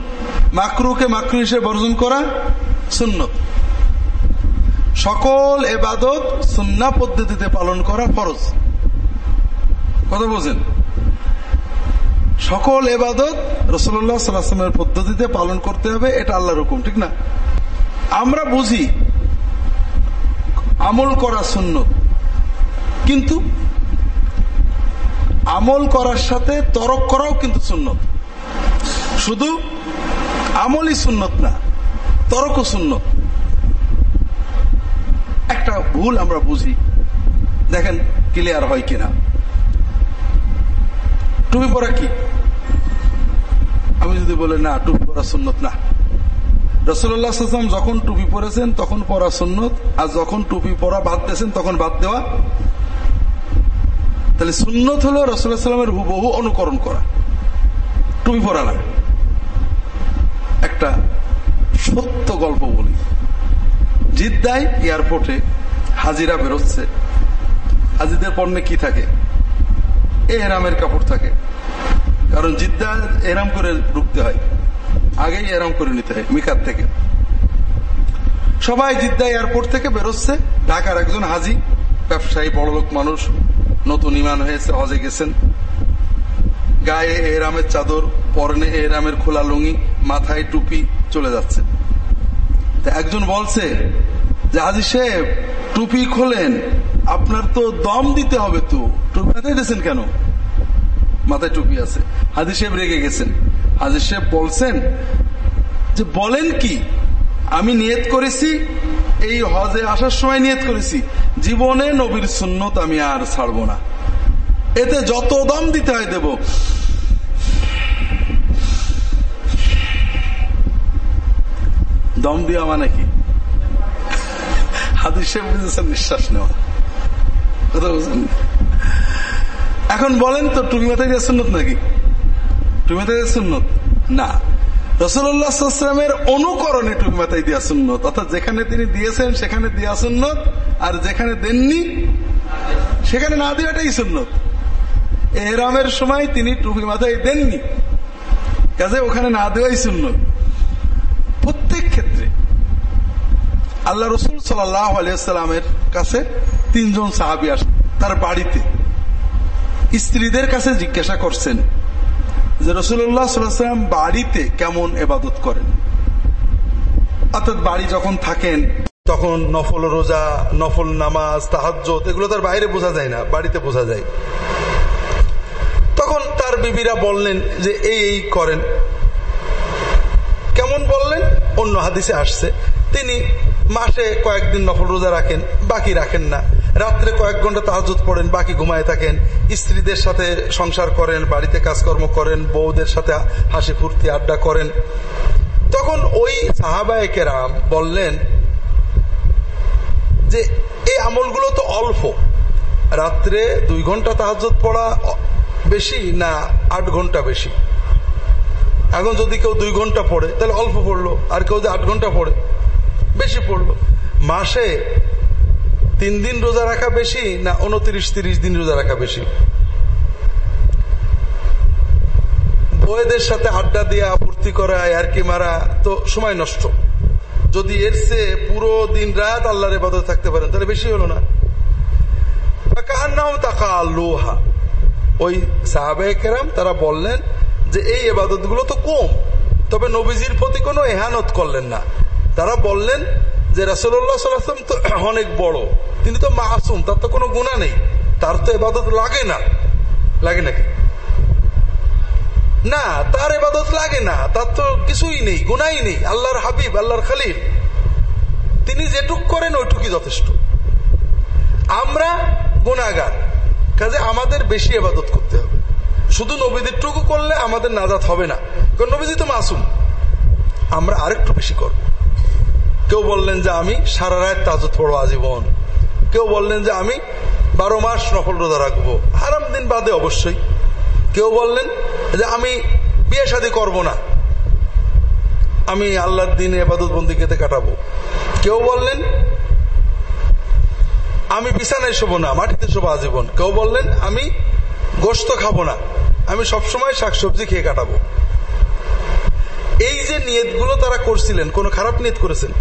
মাকরুকে মাকরু হিসেবে বর্জন করা সুন্নত। সকল এবাদত সুন্না পদ্ধতিতে পালন করা ফরজ। কথা বলছেন সকল এবাদত রসুল্লাহ সাল্লামের পদ্ধতিতে পালন করতে হবে, এটা আল্লাহর হুকুম, ঠিক না? আমরা বুঝি আমল করা শূন্য কিন্তু আমল করার সাথে তরক করাও কিন্তু সুন্নত শুধু আমলই সুন্নত না, তরকও সুন্নত ভুল আমরা বুঝি। দেখেন ক্লিয়ার হয় কিনা। টুপি পরা কি? আমি যদি বলে, না, টুপি পরা সুন্নত না। রসুল্লাহাম যখন টুপি পরেছেন, তখন পরা সুন্নত। আর যখন টুপি পরা বাদ দিয়েছেন, তখন বাদ দেওয়া। তাহলে সুন্নত হলো রসুল্লাহ সাল্লামের বহু অনুকরণ করা। টুপি পরা না। একটা সত্য গল্প বলি। জিদ্দায় এয়ারপোর্টে হাজিরা বেরোচ্ছে। হাজিদের পণ্যে কি থাকে? এরামের কাপড় থাকে। কারণ জিদ্দা এরাম করে ঢুকতে হয়। আগেই এরাম করে নিতে হয় মিকার থেকে। সবাই জিদ্দা এয়ারপোর্ট থেকে বেরোচ্ছে। ঢাকার একজন হাজি, ব্যবসায়ী বড়লোক মানুষ, নতুন ইমান হয়েছে, হজে গেছেন। গায়ে এরামের চাদর, পরনে এরামের খোলা লুঙ্গি, মাথায় টুপি চলে যাচ্ছে। একজন বলছে যে হাজি সাহেব, টুপি খোলেন, আপনার তো দম দিতে হবে তো। টুপি মাথায় দিয়েছেন কেন? মাথায় টুপি আছে। হাজি সাহেব রেগে গেছেন। হাজি সাহেব বলছেন যে, বলেন কি, আমি নিয়ত করেছি, এই হজে আসার সময় নিয়ত করেছি। জীবনে নবীর সুন্নত আমি আর ছাড়বো না। এতে যত দম দিতে হয় দেব। দম দেওয়া মানে হাদিস বুঝেছেন নিঃশ্বাস নেওয়া। কথা বুঝছেন? এখন বলেন তো টুপি মাথায় দিয়ে সুন্নত নাকি? টুপি মাথায় দিয়ে সুন্নত? না। রসুল্লাহামের অনুকরণে টুপি মাথায় দিয়া সুন্নত। অর্থাৎ যেখানে তিনি দিয়েছেন, সেখানে দিয়া সুন্নত, আর যেখানে দেননি, সেখানে না দেওয়াটাই সুন্নত। এহরামের সময় তিনি টুপি মাথায় দেননি। কাজে ওখানে না দেওয়াই সুন্নত। প্রত্যেক ক্ষেত্রে আল্লাহ রসুল সাল্লাহ কাছে তিনজন সাহাবি আস তার বাড়িতে। স্ত্রীদের কাছে জিজ্ঞাসা করছেন যে রসুল্লাহ সাল্লাম বাড়িতে কেমন এবাদত করেন? অর্থাৎ বাড়ি যখন থাকেন, তখন নফল রোজা, নফল নামাজ তাহাজ এগুলো তার বাইরে বোঝা যায় না, বাড়িতে বোঝা যায়। তখন তার বিবিরা বললেন যে এই এই করেন। কেমন বললেন? অন্য হাদিসে আসছে, তিনি মাসে কয়েকদিন নফল রোজা রাখেন, বাকি রাখেন না। রাত্রে কয়েক ঘণ্টা তাহাজুত পড়েন, বাকি ঘুমায় থাকেন। স্ত্রীদের সাথে সংসার করেন, বাড়িতে কাজকর্ম করেন, বউদের সাথে হাসি ফুর্তি, আড্ডা করেন। তখন ওই সাহাবায় কেরাম বললেন যে এই আমলগুলো তো অল্প। রাত্রে দুই ঘণ্টা তাহাজত পড়া বেশি না আট ঘণ্টা বেশি? এখন যদি কেউ দুই ঘণ্টা পড়ে, তাহলে অল্প পড়ল। আর কেউ যদি আট ঘণ্টা পড়ে বেশি পড়ল। মাসে তিন দিন রোজা রাখা বেশি না উনত্রিশ, তিরিশ দিন রোজা রাখা বেশি? বয়েদের সাথে আড্ডা দিয়া ফুর্তি করা কি মারা তো সময় নষ্ট। যদি এর চেয়ে পুরো দিন রাত আল্লাহর এবাদত থাকতে পারেন, তাহলে বেশি হলো না। নাম তাকা ওই তারা বললেন যে, এই এবাদত তো কম, তবে নবীজির প্রতি কোনো এহানত করলেন না। তারা বললেন যে রাসুল্লাহ সাল্লাম তো অনেক বড়। তিনি তো মাসুম, তার তো কোনো গুণা নেই। তার তো এবাদত লাগে না। লাগে নাকি? না, তার এবাদত লাগে না। তার তো কিছুই নেই গুনাই নেই। আল্লাহর হাবিব, আল্লাহর খালিল। তিনি যেটুক করেন, ওইটুকুই যথেষ্ট। আমরা গুণাগার কাজে আমাদের বেশি এবাদত করতে হবে। শুধু নবীদের টুকু করলে আমাদের নাজাত হবে না। কারণ নবীজি তো মাসুম। আমরা আরেকটু বেশি করব। কেউ বললেন যে আমি সারা রাত তাজত পড়ব আজীবন। কেউ বললেন যে আমি বারো মাস নকল রোজা রাখব। হারাম দিন বাদে অবশ্যই। কেউ বললেন যে আমি বিয়ে শাদী করব না। আমি আল্লাহর দিনে এবাদত বন্দিকেতে কাটাবো। কেউ বললেন, আমি বিছানায় শোবো না, মাটিতে শোবো আজীবন। কেউ বললেন, আমি গোস্ত খাব না, আমি সবসময় শাকসবজি খেয়ে কাটাবো। এই যে নিয়তগুলো তারা করছিলেন, কোন খারাপ নিয়ত করেছেন?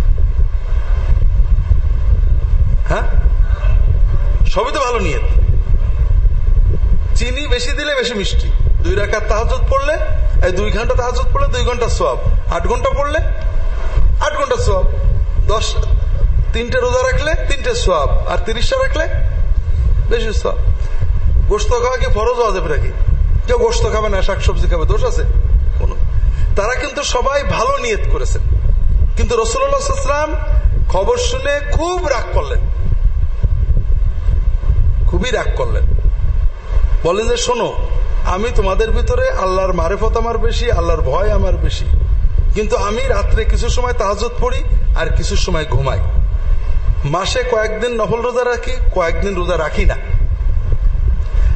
হ্যাঁ? সবই তো ভালো নিয়ত। চিনি বেশি দিলে বেশি মিষ্টি। দুই রাখার তাহাজত পড়লে, এই দুই ঘণ্টা তাহাজত পড়লে দুই ঘণ্টা সোয়াব। আট ঘণ্টা পড়লে আট ঘণ্টা সোয়াব। দশ, তিনটে রোজা রাখলে তিনটে সোয়াব। আর তিরিশটা রাখলে বেশি সোয়াব। গোস্ত খাওয়া কি ফরজ হওয়া যাবে নাকি? কেউ গোস্ত খাবে না, শাকসবজি খাবে, দোষ আছে? কোন। তারা কিন্তু সবাই ভালো নিয়ত করেছেন কিন্তু রসুল্লাহাম খবর শুনে খুব রাগ করলেন। খুবই রাগ করলেন। বলেন যে, শোনো, আমি তোমাদের ভিতরে আল্লাহর মারেফত আমার বেশি, আল্লাহর ভয় আমার বেশি। কিন্তু আমি রাত্রে কিছু সময় তাহাজত পড়ি আর কিছু সময় ঘুমাই। মাসে কয়েকদিন নফল রোজা রাখি, কয়েকদিন রোজা রাখি না।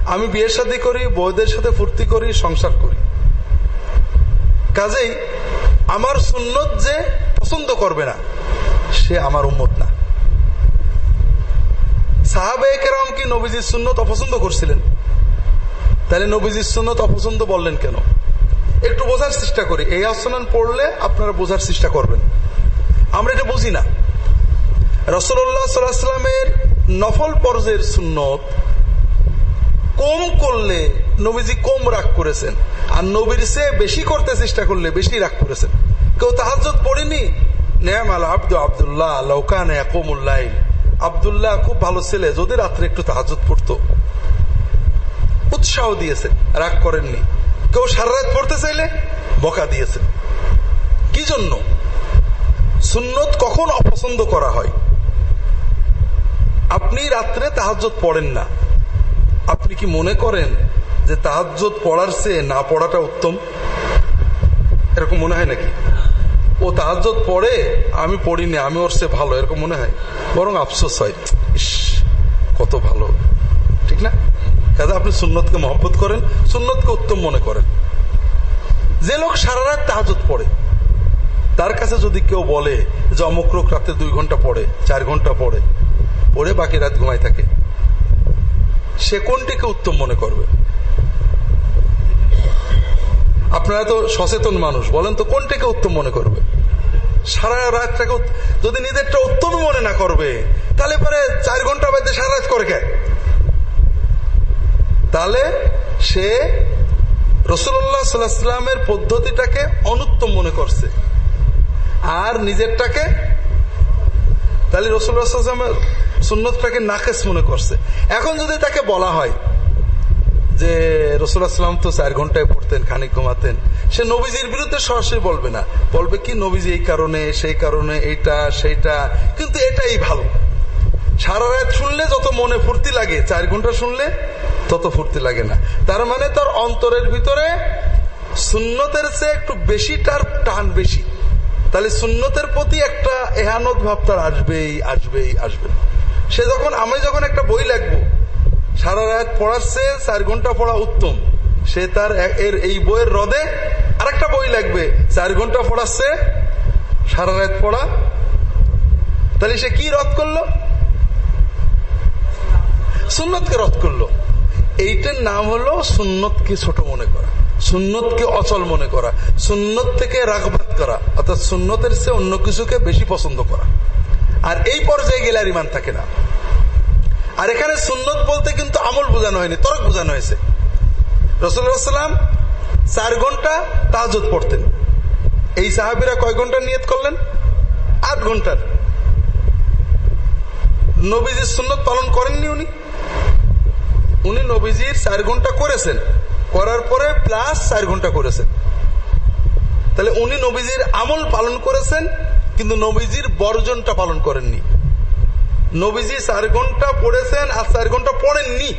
আমি বিয়ের সাথে করি, বউদের সাথে ফুর্তি করি, সংসার করি। কাজেই আমার সুন্নত যে পছন্দ করবে না, সে আমার উম্মত না। সাহাবে কেরাম কি নবীজির সুন্নত অপছন্দ করছিলেন? তাহলে নবীজির সুন্নত অপছন্দ বললেন কেন? একটু বোঝার চেষ্টা করি। এই আসনান পড়লে আপনারা বোঝার চেষ্টা করবেন। আমরা এটা বুঝি না। রসল্লাহ সাল্লামের নফল পর্যায়ের সুন্নত কম করলে নবীজি কম রাগ করেছেন। আর নবীর সে বেশি করতে চেষ্টা করলে বেশি রাগ করেছেন। কেউ তাহাজত পড়েনি? নেয়াম আল আব্দু আবদুল্লাহ লৌকান আবদুল্লাহ খুব ভালো ছেলে, যদি রাত্রে একটু তাহাজত পড়তো। উৎসাহ দিয়েছেন, রাগ করেননি। কেউ সারা রাত পড়তে চাইলে বকা দিয়েছেন। কি জন্য? সুন্নত কখন অপছন্দ করা হয়? আপনি রাত্রে তাহাজত পড়েন না। আপনি কি মনে করেন যে তাহাজত পড়ার চেয়ে না পড়াটা উত্তম? এরকম মনে হয় নাকি? ও তাহাজত পড়ে, আমি পড়িনি, আমি ওর সে ভালো, এরকম মনে হয়? বরং আফসোস হয়, ইস, কত ভালো। ঠিক না? কাজে আপনি সুন্নতকে মহব্বত করেন, সুন্নতকে উত্তম মনে করেন। যে লোক সারা রাত তাহাজত পড়ে, তার কাছে যদি কেউ বলে যে অমুক লোক রাতে দুই ঘণ্টা পড়ে, চার ঘণ্টা পড়ে পড়ে বাকি রাত ঘুমায় থাকে, সে কোনটিকে উত্তম মনে করবে? আপনারা তো সচেতন মানুষ, বলেন তো কোনটিকে উত্তম মনে করবে? সারা রাতটাকে যদি নিজেরটা উত্তম মনে না করবে, তাহলে পরে চার ঘণ্টা বাদে সারা রাত করে কে? তাহলে সে রসুল্লাহ সাল্লামের পদ্ধতিটাকে অনুত্তম মনে করছে। আর নিজেরটাকে তাহলে রসুল্লাহামের সুন্নতটাকে নাকেস মনে করছে। এখন যদি তাকে বলা হয় যে রসুল্লাহাম তো চার ঘন্টায় পড়তেন, খানিক ঘুমাতেন সে নবীজির বিরুদ্ধে সরাসরি বলবে না। বলবে কি, নবীজি এই কারণে, সেই কারণে এইটা সেইটা। কিন্তু এটাই ভালো। সারা রাত শুনলে যত মনে ফুর্তি লাগে, চার ঘণ্টা শুনলে তত ফুর্তি লাগে না। তার মানে তার অন্তরের ভিতরে সুন্নতের চেয়ে একটু বেশি, তার টান বেশি। তাহলে সুন্নতের প্রতি একটা এহানত ভাব তার আসবেই আসবেই, আসবে সে যখন, আমি যখন একটা বই লাগবো সারা রাত পড়ার চেয়ে চার ঘণ্টা পড়া উত্তম। সে তার এর এই বইয়ের রদে আরেকটা বই লাগবে। চার ঘণ্টা পড়াচ্ছে, সারা রাত পড়া। তাহলে সে কি রদ করল? সুন্নতকে রদ করল। এইটার নাম হলো সুন্নতকে ছোট মনে করা, সুন্নতকে অচল মনে করা, সুন্নত থেকে রাগবাদ করা, অর্থাৎ সুন্নতের চেয়ে অন্য কিছুকে বেশি পছন্দ করা। আর এই পর্যায়ে গেলে আর ইমান থাকে না। আর এখানে সুন্নত বলতে কিন্তু আমল বোঝানো হয়নি, তরক বোঝানো হয়েছে। রসুল্লাহাম চার ঘণ্টা তাহাজত পড়তেন। এই সাহাবিরা কয় ঘণ্টা নিয়ত করলেন? আট ঘণ্টার। নবীজির সুন্নত পালন করেননি উনি। উনি নবীজির চার ঘণ্টা করেছেন। করার পরে প্লাস চার ঘণ্টা করেছেন। তাহলে উনি নবীজির আমল পালন করেছেন, কিন্তু নবীজির বর্জনটা পালন করেননি। নবীজি চার ঘণ্টা পড়েছেন আর চার ঘণ্টা পড়েননি।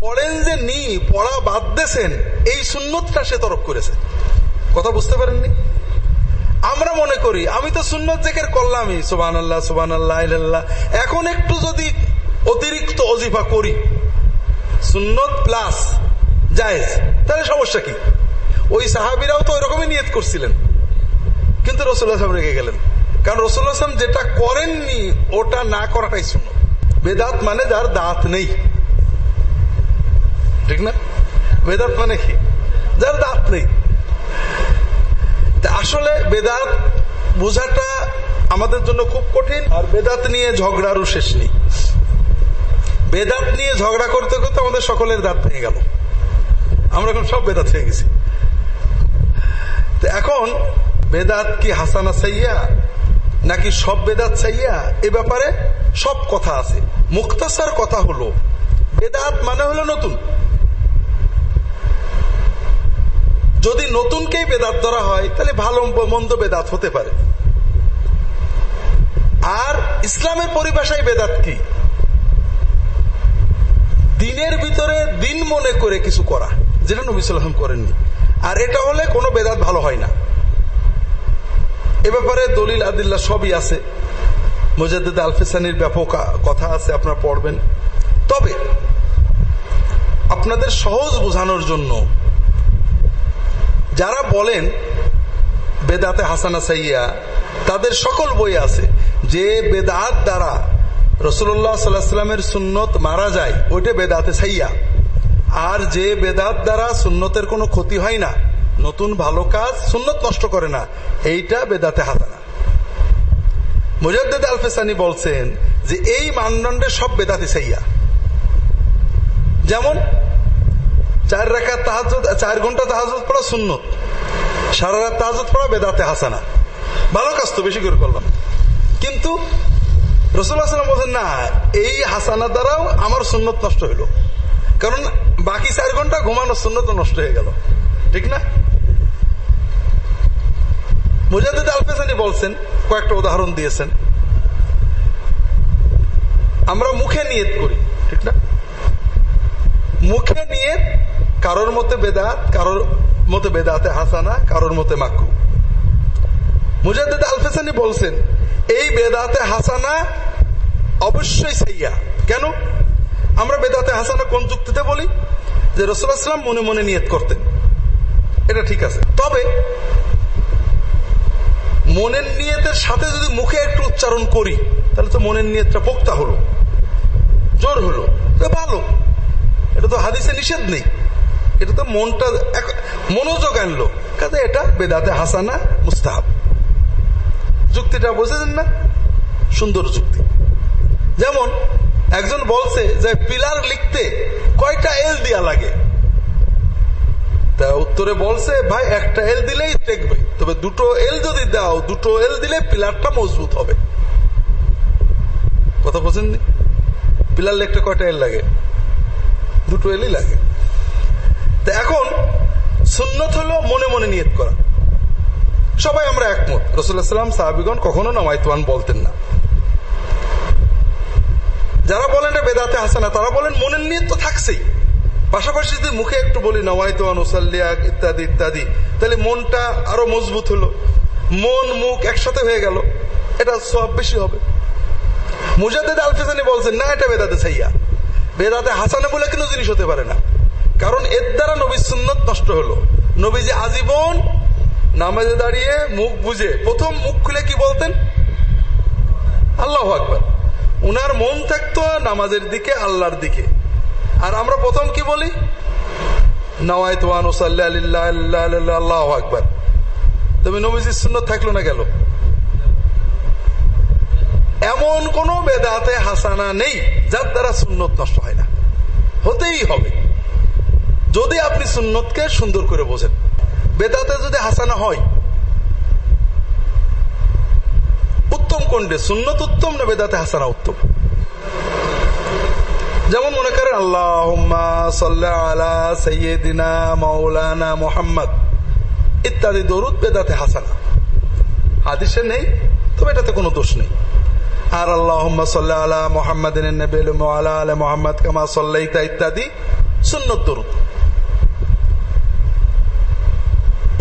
পড়েন যে নি, পড়া বাদ দেছেন, এই সুন্নতটা সে তরক করেছে। কথা বুঝতে পারেননি? আমরা মনে করি, আমি তো সুন্নত জেকের করলামই সোবান আল্লাহ সোবান আল্লাহ এখন একটু যদি অতিরিক্ত অজিফা করি, সুন্নত প্লাস জায়েজ, তাহলে সমস্যা কি? ওই সাহাবিরাও তো ওইরকমই নিয়ত করছিলেন। কিন্তু রসুল্লাহ সাহেব রেগে গেলেন। কারণ রসুল্লাহ যেটা করেননি, ওটা না করাটাই শুনো বেদাত মানে যার দাঁত নেই। ঠিক না? বেদাত মানে কি? যার দাঁত নেই। আসলে বেদাত বোঝাটা আমাদের জন্য খুব কঠিন, আর বেদাত নিয়ে ঝগড়ারও শেষ নেই। বেদাত নিয়ে ঝগড়া করতে করতে আমাদের সকলের দাঁত ভেঙে গেল। আমরা এখন সব বেদাত হয়ে গেছি। এখন বেদাত কি হাসানা সাইয়া, নাকি সব বেদাত চাইয়া এ ব্যাপারে সব কথা আছে। মুক্তাসার কথা হলো, বেদাত মানে হলো নতুন। যদি নতুনকেই বেদাত ধরা হয়, তাহলে ভালো মন্দ বেদাত হতে পারে। আর ইসলামের পরিভাষায় বেদাত কি? দিনের ভিতরে দিন মনে করে কিছু করা, যেটা নবী সাল্লাম করেননি। আর এটা হলে কোনো বেদাত ভালো হয় না। এ ব্যাপারে দলিল আদিল্লা সবই আছে। মুজাদ্দিদ আলফিসানির ব্যাপক কথা আছে, আপনারা পড়বেন। তবে আপনাদের সহজ বোঝানোর জন্য যারা বলেন বেদাতে হাসানা সাইয়া তাদের সকল বই আছে। যে বেদাত দ্বারা রসুল্লাহ সাল্লাহামের সুন্নত মারা যায়, ওইটা বেদাতে সাইয়া আর যে বেদাত দ্বারা সুন্নতের কোনো ক্ষতি হয় না, নতুন ভালো কাজ সুন্নত নষ্ট করে না, এইটা বেদাতে হাসানা। মুজাদ্দেদ আলফেসানি বলছেন যে এই মানদণ্ডে সব বেদাতে সাইয়া যেমন চার রেখা তাহাজ চার ঘণ্টা তাহাজ পড়া সুন্নত। সারা রাত তাহাজ পড়া বেদাতে হাসানা। ভালো কাজ তো বেশি করে করলাম। কিন্তু রসুল্লাহ বলছেন না, এই হাসানা দ্বারাও আমার সুন্নত নষ্ট হইল। কারণ বাকি চার ঘণ্টা ঘুমানোর সুন্নত নষ্ট হয়ে গেল। ঠিক না? মুজাদ্দিদ আলফেসানি বলছেন, কয়েকটা উদাহরণ দিয়েছেন। আমরা মুখে নিয়ত করি, ঠিক না? মুখে নিয়ত কারোর মতে বেদাত, কারোর মতে বেদাতে হাসানা, কারোর মতে মাকু মুজাদ্দিদ আলফেসানি বলছেন, এই বেদাতে হাসানা অবশ্যই সাইয়া। কেন? আমরা বেদাতে হাসানা কোন যুক্তিতে বলি? যে রসুলাম মনে মনে নিয়ত করতেন। এটা ঠিক আছে। তবে মনের নিয়তের সাথে যদি মুখে একটু উচ্চারণ করি, তাহলে তো মনের নিয়তটা পোক্তা হলো, জোর হলো ভালো। এটা তো হাদিসে নিষেধ নেই। এটা তো মনটা মনোযোগ আনলো। কাজে এটা বেদাতে হাসানা মুস্তাহাব। যুক্তিটা বুঝেছেন না? সুন্দর যুক্তি। যেমন, একজন বলছে যে পিলার লিখতে কয়টা এল দিয়া লাগে? তা উত্তরে বলছে, ভাই, একটা এল দিলেই টেকবে। তবে দুটো এল যদি দাও, দুটো এল দিলে পিলারটা মজবুত হবে। কথা বোঝেননি? পিলার লিখতে কয়টা এল লাগে? দুটো এলই লাগে। এখন সুন্নত হলো মনে মনে নিয়ত করা। সবাই আমরা একমত। রসুল্লাহ সাল্লাম সাহাবিগণ কখনো নামাইতওয়ান বলতেন না। যারা বলেন বেদাতে হাসানা তারা বলেন মনের নিয়ত তো থাকছেই। পাশাপাশি যদি মুখে একটু বলি নওয়াইতওয়ান ওসাল্লিয়া ইত্যাদি ইত্যাদি, তাহলে মনটা আরও মজবুত হলো। মন, মুখ একসাথে হয়ে গেল। এটা সব বেশি হবে। মুজাদ্দেদ আলফেসানি বলছেন, না, এটা বেদাতে ছাইয়া। বেদাতে হাসানা বলে কোনো জিনিস হতে পারে না। কারণ এর দ্বারা নবী সুন্নত নষ্ট হলো। নবী যে আজীবন নামাজে দাঁড়িয়ে মুখ বুঝে প্রথম মুখ খুলে কি বলতেন? আল্লাহ আকবর। উনার মন থাকতো নামাজের দিকে, আল্লাহর দিকে। আর আমরা প্রথম কি বলি? আল্লাহ আকবর। তুমি নবীজির সুন্নত থাকল না গেল এমন কোন বেদাতে হাসানা নেই, যার দ্বারা সুন্নত নষ্ট হয় না। হতেই হবে। যদি আপনি সুন্নতকে সুন্দর করে বোঝেন। বেদাতে যদি হাসানা হয়, উত্তম কোনটে? সুন্নত উত্তম না বেদাতে হাসানা উত্তম? যেমন মনে করেন আল্লাহ মৌলানা মোহাম্মদ। ইত্যাদি দরুদ বেদাতে হাসানা। হাদিসে নেই, তবে এটাতে কোনো দোষ নেই। আর আল্লাহ সাল্লাহ আলা মোহাম্মদ আলা মোহাম্মদ কামা সাল্লাইতা ইত্যাদি সুন্নত দরুদ।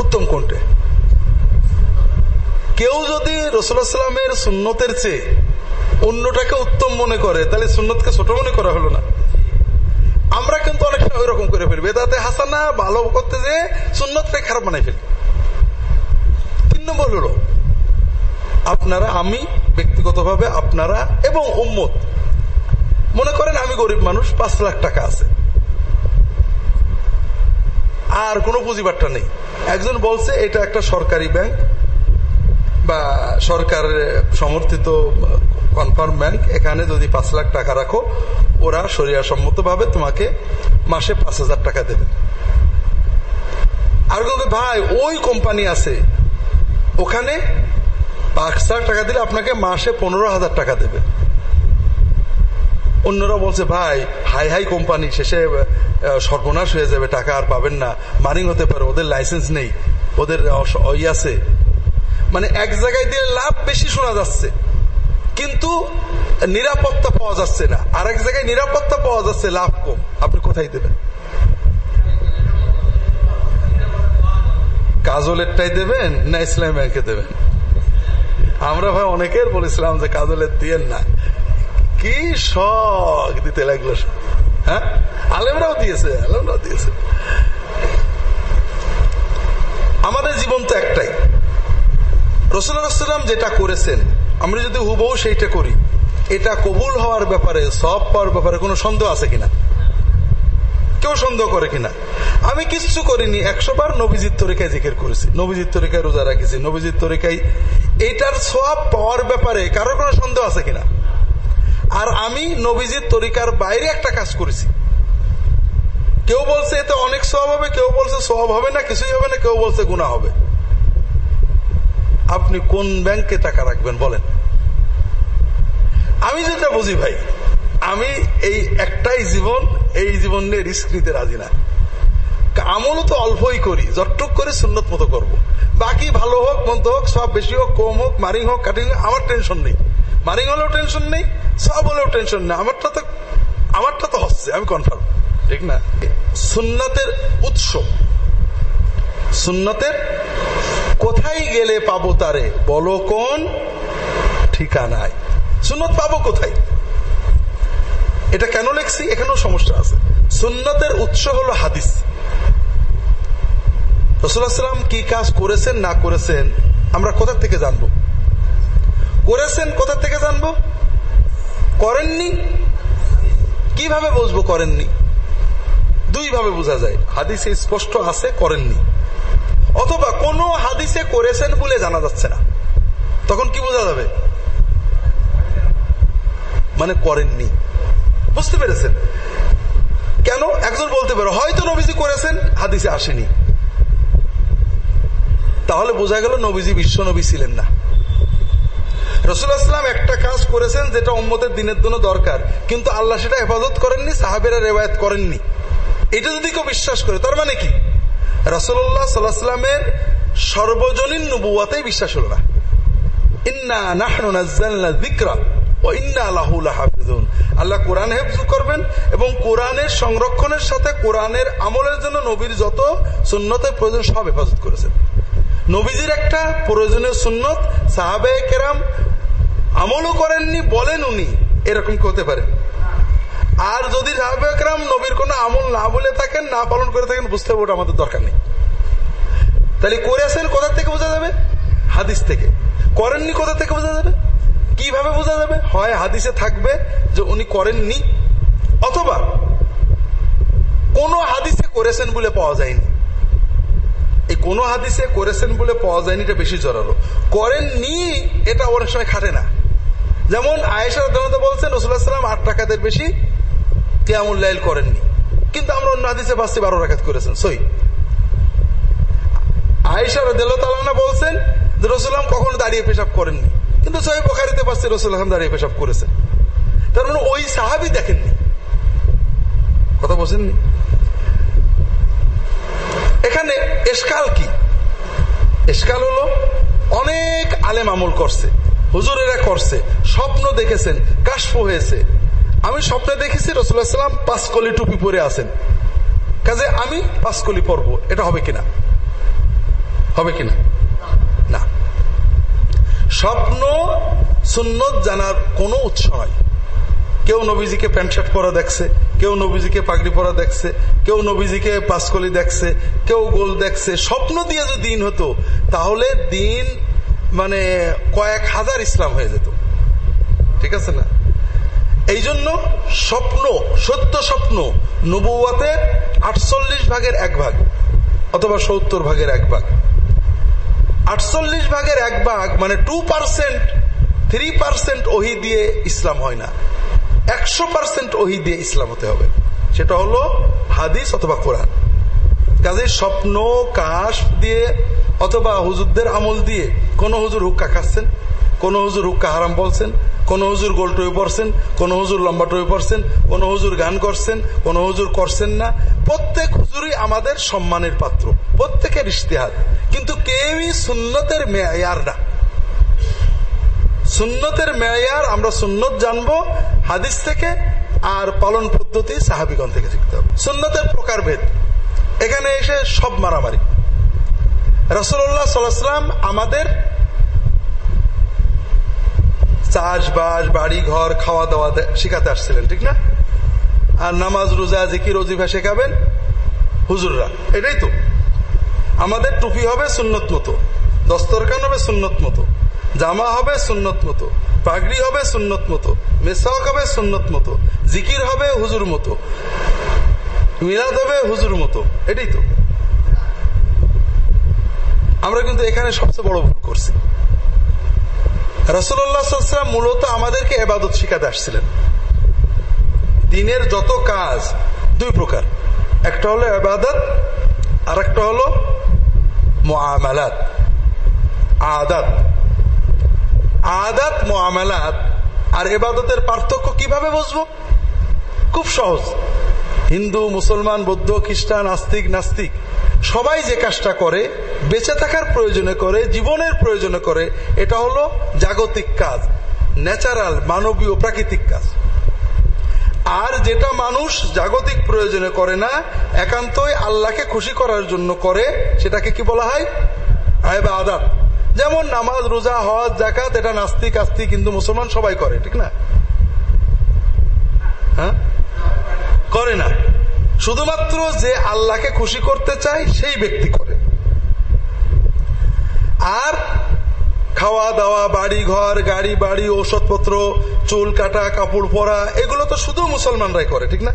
উত্তম কোনটে? কেউ যদি রসুলামের সুন্নতের চেয়ে অন্যটাকে উত্তম মনে করে, তাহলে সুন্নতকে ছোট মনে করা হলো না। আমরা কিন্তু অনেক সময় ওইরকম করে ফেলি বেদাতে হাসানা ভালো করতে যে সুন্নতকে খারাপ বানাই ফেলি তিন নম্বর হলো, আপনারা, আমি ব্যক্তিগতভাবে আপনারা এবং উম্মত, মনে করেন আমি গরিব মানুষ, পাঁচ লাখ টাকা আছে। আর কোনো পুঁজিবারটা নেই। একজন বলছে, এটা একটা সরকারি ব্যাংক বা সরকার সমর্থিত কনফার্ম ব্যাংক। এখানে যদি পাঁচ লাখ টাকা রাখো, ওরা সরিয়া সম্মত ভাবে তোমাকে মাসে পাঁচ হাজার টাকা দেবে। আর ভাই, ওই কোম্পানি আছে, ওখানে পাঁচ লাখ টাকা দিলে আপনাকে মাসে পনেরো হাজার টাকা দেবে। অন্যরা বলছে, ভাই, হাই হাই কোম্পানি, শেষে সর্বনাশ হয়ে যাবে, টাকা আর পাবেন না। মারিং হতে পারে, ওদের লাইসেন্স নেই, ওদের আছে। মানে এক জায়গায় দিয়ে লাভ বেশি শোনা যাচ্ছে, কিন্তু নিরাপত্তা পাওয়া যাচ্ছে না। আর এক জায়গায় নিরাপত্তা পাওয়া যাচ্ছে, লাভ কম। আপনি কোথায় দেবেন? কাজলেরটাই দেবেন না ইসলাম ব্যাংকে দেবেন? আমরা ভাই অনেকের বলেছিলাম যে কাজলের দিয়েন না। কি শখ দিতে লাগল হ্যাঁ? আলেমরাও দিয়েছে আলেমরাও দিয়েছে। আমাদের জীবন তো একটাই। রসুল্লাহাম যেটা করেছেন, আমরা যদি হুবহু সেইটা করি, এটা কবুল হওয়ার ব্যাপারে সব পাওয়ার ব্যাপারে কোনো সন্দেহ আছে কিনা? কেউ সন্দেহ করে কিনা? আমি কিচ্ছু করিনি, একশো বার নবীজিৎ তরিকায় জিকের করেছি। নবীজিৎ তরিকায় রোজা রাখেছি নবীজিৎ তরিকায় এটার সব পাওয়ার ব্যাপারে কারোর কোনো সন্দেহ আছে কিনা? আর আমি নবীজিৎ তরিকার বাইরে একটা কাজ করেছি। কেউ বলছে এতে অনেক সব হবে, কেউ বলছে সব হবে না, কিছুই হবে না, কেউ বলছে গুণা হবে। আপনি কোন ব্যাংকে টাকা রাখবেন বলেন। আমি যেটা বুঝি ভাই, আমি এই একটাই জীবন, এই জীবন নিয়ে রিস্ক নিতে রাজি না। আমলও তো অল্পই করি, যতটুক করে সুন্নত মতো করব। বাকি ভালো হোক, মন্দ হোক, সব বেশি হোক, কম হোক, মারিং হোক, কাটিং আমার টেনশন নেই। মারিং হলেও টেনশন নেই সব হলেও টেনশন নেই। আমারটা তো আমারটা তো হচ্ছে, আমি কনফার্ম ঠিক না? সুন্নতের উৎস। সুন্নতের কোথায় গেলে পাবো তারে? বলো কোন ঠিকানায়। সুন্নত পাবো কোথায়? এটা কেন লেখছি? এখানেও সমস্যা আছে। সুন্নতের উৎস হলো হাদিস। রসুল্লাহাম কি কাজ করেছেন, না করেছেন, আমরা কোথা থেকে জানব? করেছেন কোথা থেকে জানব? করেননি? কীভাবে বুঝব করেননি? দুই ভাবে বোঝা যায়। হাদিসে স্পষ্ট আছে, করেননি। অথবা কোন হাদিসে করেছেন বলে জানা যাচ্ছে না। তখন কি বোঝা যাবে? মানে করেননি। বুঝতে পেরেছেন? কেন? একজন বলতে পারে, হয়তো নবীজি করেছেন, হাদিসে আসেনি। তাহলে বোঝা গেল নবীজি বিশ্ব নবী ছিলেন না। রসুলাম একটা কাজ করেছেন যেটা উম্মতের দিনের জন্য দরকার। কিন্তু আল্লাহ সেটা হেফাজত করেননি, সাহাবেরা রেবায়ত করেননি। এটা যদি কেউ বিশ্বাস করে, তার মানে কি? রসল্লাহ সাল্লাহামের সর্বজনীন নবুয়াতেই বিশ্বাস হল না। ইন্না নাহনু নাজ্জালনা যিকরা আল্লাহ কোরআন হেফজ করবেন এবং কোরআনের সংরক্ষণের সাথে কোরআনের আমলের জন্য নবীর যত সুন্নতের প্রয়োজন সব হেফাজত করেছেন। নবীজির একটা প্রয়োজনীয় সুন্নত সাহাবে কেরাম আমলও করেননি, বলেন উনি, এরকম হতে পারে? আর যদি সাহাবেকরাম নবীর কোন আমল না বলে থাকেন, না পালন করে থাকেন, বুঝতে হবে আমাদের দরকার নেই। তাহলে করেছেন কোথা থেকে বোঝা যাবে? হাদিস থেকে। করেননি কোথা থেকে বোঝা যাবে? কীভাবে বোঝা যাবে? হয় হাদিসে থাকবে যে উনি করেননি, অথবা কোন হাদিসে করেছেন বলে পাওয়া যায়নি। এই কোন হাদিসে করেছেন বলে পাওয়া যায়নি এটা বেশি জরালো করেননি, এটা অনেক সময় খাটে না। যেমন আয়েশা বলছেন রসুল্লাহ সাল্লাম আট টাকাদের বেশি কেয়ামুল্লাইল করেননি। কিন্তু আমরা অন্য হাদিসে পাচ্ছি বারো রাখাত করেছেন। সই আয়েশা রদানা বলছেন যে রসুল্লাম কখনো দাঁড়িয়ে পেশাব করেননি। কিন্তু সহি বখারিতে পাচ্ছি রসুল্লাহাম দাঁড়িয়ে পেশাব করেছেন। তার মানে ওই সাহাবি দেখেননি। কথা বলছেননি এখানে এসকাল কি? এসকাল হলো অনেক আলেম আমল করছে। হুজুরেরা করছে, স্বপ্ন দেখেছেন, কাশফ হয়েছে। আমি স্বপ্নে দেখেছি রসুল্লাহাম পাঁচকলি টুপি পরে আছেন। কাজে আমি পাঁচকলি পরবো, এটা হবে কিনা? হবে কিনা? না। স্বপ্ন, সুন্নত জানার কোনো উৎস নয় কেউ নবীজিকে প্যান্ট শার্ট পরা দেখছে, কেউ নবীজিকে পাগড়ি পরা দেখছে, কেউ নবীজিকে পাঁচকলি দেখছে, কেউ গোল দেখছে। স্বপ্ন দিয়ে যদি দিন হতো, তাহলে দিন মানে কয়েক হাজার ইসলাম হয়ে যেত। ঠিক আছে না? এই জন্য স্বপ্ন, সত্য স্বপ্ন নবুয়াতে আটচল্লিশ ভাগের এক ভাগ অথবা সত্তর ভাগের এক ভাগ। আটচল্লিশ ভাগের এক ভাগ মানে টু পার্সেন্ট থ্রি পার্সেন্ট ওহি দিয়ে ইসলাম হয় না। একশো পার্সেন্ট ওহি দিয়ে ইসলাম হতে হবে। সেটা হলো হাদিস অথবা কোরআন। কাজে স্বপ্ন, কাশ দিয়ে অথবা হুজুরদের আমল দিয়ে কোন হুজুর হুক্কা খাচ্ছেন, কোন হুজুর হুক্কা হারাম বলছেন, কোন হুজুর গোল টয়ে পড়ছেন কোন হুজুর লম্বা টয়ে পড়ছেন কোন হুজুর গান করছেন, কোন হুজুর করছেন না। প্রত্যেক হুজুরই আমাদের সম্মানের পাত্র, প্রত্যেকের ইশতেহার কিন্তু কেউই সুন্নতের মেয়ার না। সুন্নতের মেয়ার আমরা সুন্নত জানব হাদিস থেকে আর পালন পদ্ধতি সাহাবিগণ থেকে শিখতে হবে। সুন্নতের প্রকারভেদ। এখানে এসে সব মারামারি। রসল্লাহ সাল্লাম আমাদের চাষবাস বাড়ি ঘর খাওয়া দাওয়া শেখাতে আসছিলেন, ঠিক না? আর নামাজ, রোজা, জিকির অজিফা শেখাবেন হুজুররা। এটাই তো। আমাদের টুপি হবে সুন্নত মতো, দস্তরখান হবে সুন্নত মতো, জামা হবে সুন্নত মতো, পাগড়ি হবে সুন্নত মতো মেসাক হবে সুন্নত মতো, জিকির হবে হুজুর মতো, মিলাদ হবে হুজুর মতো, এটাই তো। আমরা কিন্তু এখানে সবচেয়ে বড় ভুল করছি। রসুল্লাহাম মূলত আমাদেরকে এবাদত শিখাতে আসছিলেন। দিনের যত কাজ, দুই প্রকার। একটা হলো এবাদত আর একটা হলো মোয়ামালাত আদাত। আদাত মোয়ামালাত আর এবাদতের পার্থক্য কীভাবে বুঝব? খুব সহজ। হিন্দু, মুসলমান, বৌদ্ধ, খ্রিস্টান, আস্তিক, নাস্তিক সবাই যে কাজটা করে, বেঁচে থাকার প্রয়োজনে করে, জীবনের প্রয়োজনে করে, এটা হলো জাগতিক কাজ, ন্যাচারাল, মানবীয়, প্রাকৃতিক কাজ। আর যেটা মানুষ জাগতিক প্রয়োজনে করে না, একান্তই আল্লাহকে খুশি করার জন্য করে, সেটাকে কি বলা হয়? আদাত যেমন নামাজ, রোজা, হজ জাকাত এটা নাস্তিক, আস্তিক কিন্তু মুসলমান সবাই করে, ঠিক না? হ্যাঁ? শুধুমাত্র যে আল্লাহকে খুশি করতে চায়, সেই ব্যক্তি করে। আর খাওয়া দাওয়া, বাড়ি ঘর, গাড়ি, বাড়ি, ঔষধপত্র, চুল কাটা, কাপড় পরা, এগুলো তো শুধু মুসলমানরাই করে, ঠিক না?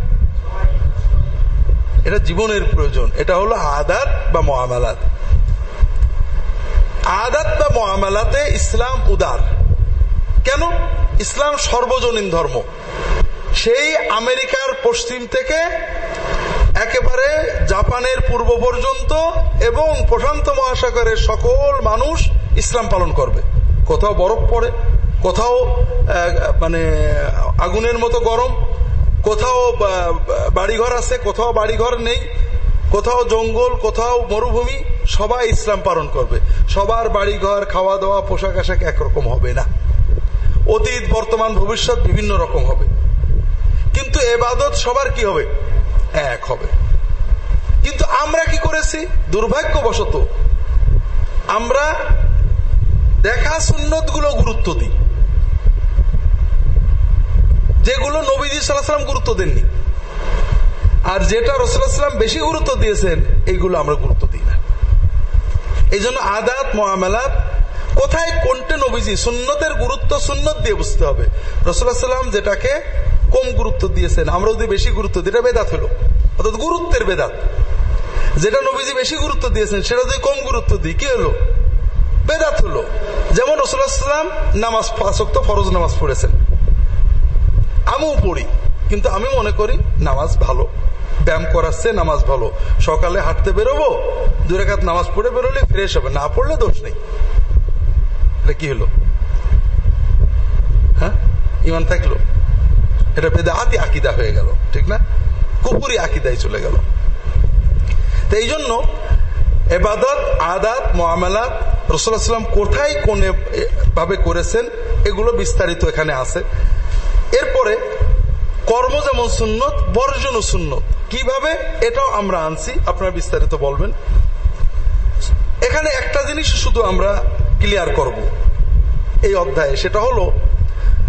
এটা জীবনের প্রয়োজন। এটা হলো আদাত বা মহামালাত আদাত বা মহামালাতে ইসলাম উদার। কেন? ইসলাম সর্বজনীন ধর্ম। সেই আমেরিকার পশ্চিম থেকে একেবারে জাপানের পূর্ব পর্যন্ত এবং প্রশান্ত মহাসাগরের সকল মানুষ ইসলাম পালন করবে। কোথাও বরফ পড়ে, কোথাও মানে আগুনের মতো গরম, কোথাও বাড়িঘর আছে, কোথাও বাড়িঘর নেই, কোথাও জঙ্গল, কোথাও মরুভূমি, সবাই ইসলাম পালন করবে। সবার বাড়িঘর খাওয়া দাওয়া পোশাক আশাক একরকম হবে না। অতীত, বর্তমান, ভবিষ্যৎ বিভিন্ন রকম হবে। কিন্তু এবাদত সবার কি হবে? এক হবে। কিন্তু আমরা কি করেছি? দুর্ভাগ্যবশত আমরা দেখা সুন্নতগুলো গুরুত্ব দিই। যেগুলো নবীজি সাল্লাম গুরুত্ব দেননি। আর যেটা রসুলাম বেশি গুরুত্ব দিয়েছেন এইগুলো আমরা গুরুত্ব দিই না। এই জন্য আদাত, মহামেলাত, কোথায় কোনটা নবীজি, সুন্নতের গুরুত্ব সুন্নত দিয়ে বুঝতে হবে। রসুল্লাহাম যেটাকে কম গুরুত্ব দিয়েছেন আমরা যদি বেশি গুরুত্ব দিই, এটা বেদাত হলো। অর্থাৎ গুরুত্বের বেদাত। যেটা নবীজি বেশি গুরুত্ব দিয়েছেন, সেটা যদি কম গুরুত্ব দিই, কি হলো? বেদাত হলো। যেমন রসুল্লাহাম নামাজ আসক্ত ফরজ নামাজ পড়েছেন। আমিও পড়ি, কিন্তু আমি মনে করি নামাজ ভালো। ব্যায়াম করাচ্ছে, নামাজ ভালো। সকালে হাঁটতে বেরোবো দু রেখাত নামাজ পড়ে বেরোলে ফ্রেশ হবে। না পড়লে দোষ নেই। এটা কি হলো? হ্যাঁ? ইমান থাকল? এটা বেদাহাতি আকিদা হয়ে গেল, ঠিক না? কুপুরি আকিদায় চলে গেল। তো এই জন্য এবাদত, আদাত মহামেলাত রসুল্লাহাম কোথায় কোন ভাবে করেছেন, এগুলো বিস্তারিত এখানে আছে। এরপরে কর্ম যেমন সুন্নত বর্জন সুন্নত। কীভাবে? এটাও আমরা আনছি, আপনারা বিস্তারিত বলবেন। এখানে একটা জিনিস শুধু আমরা ক্লিয়ার করব। এই অধ্যায়ে, সেটা হলো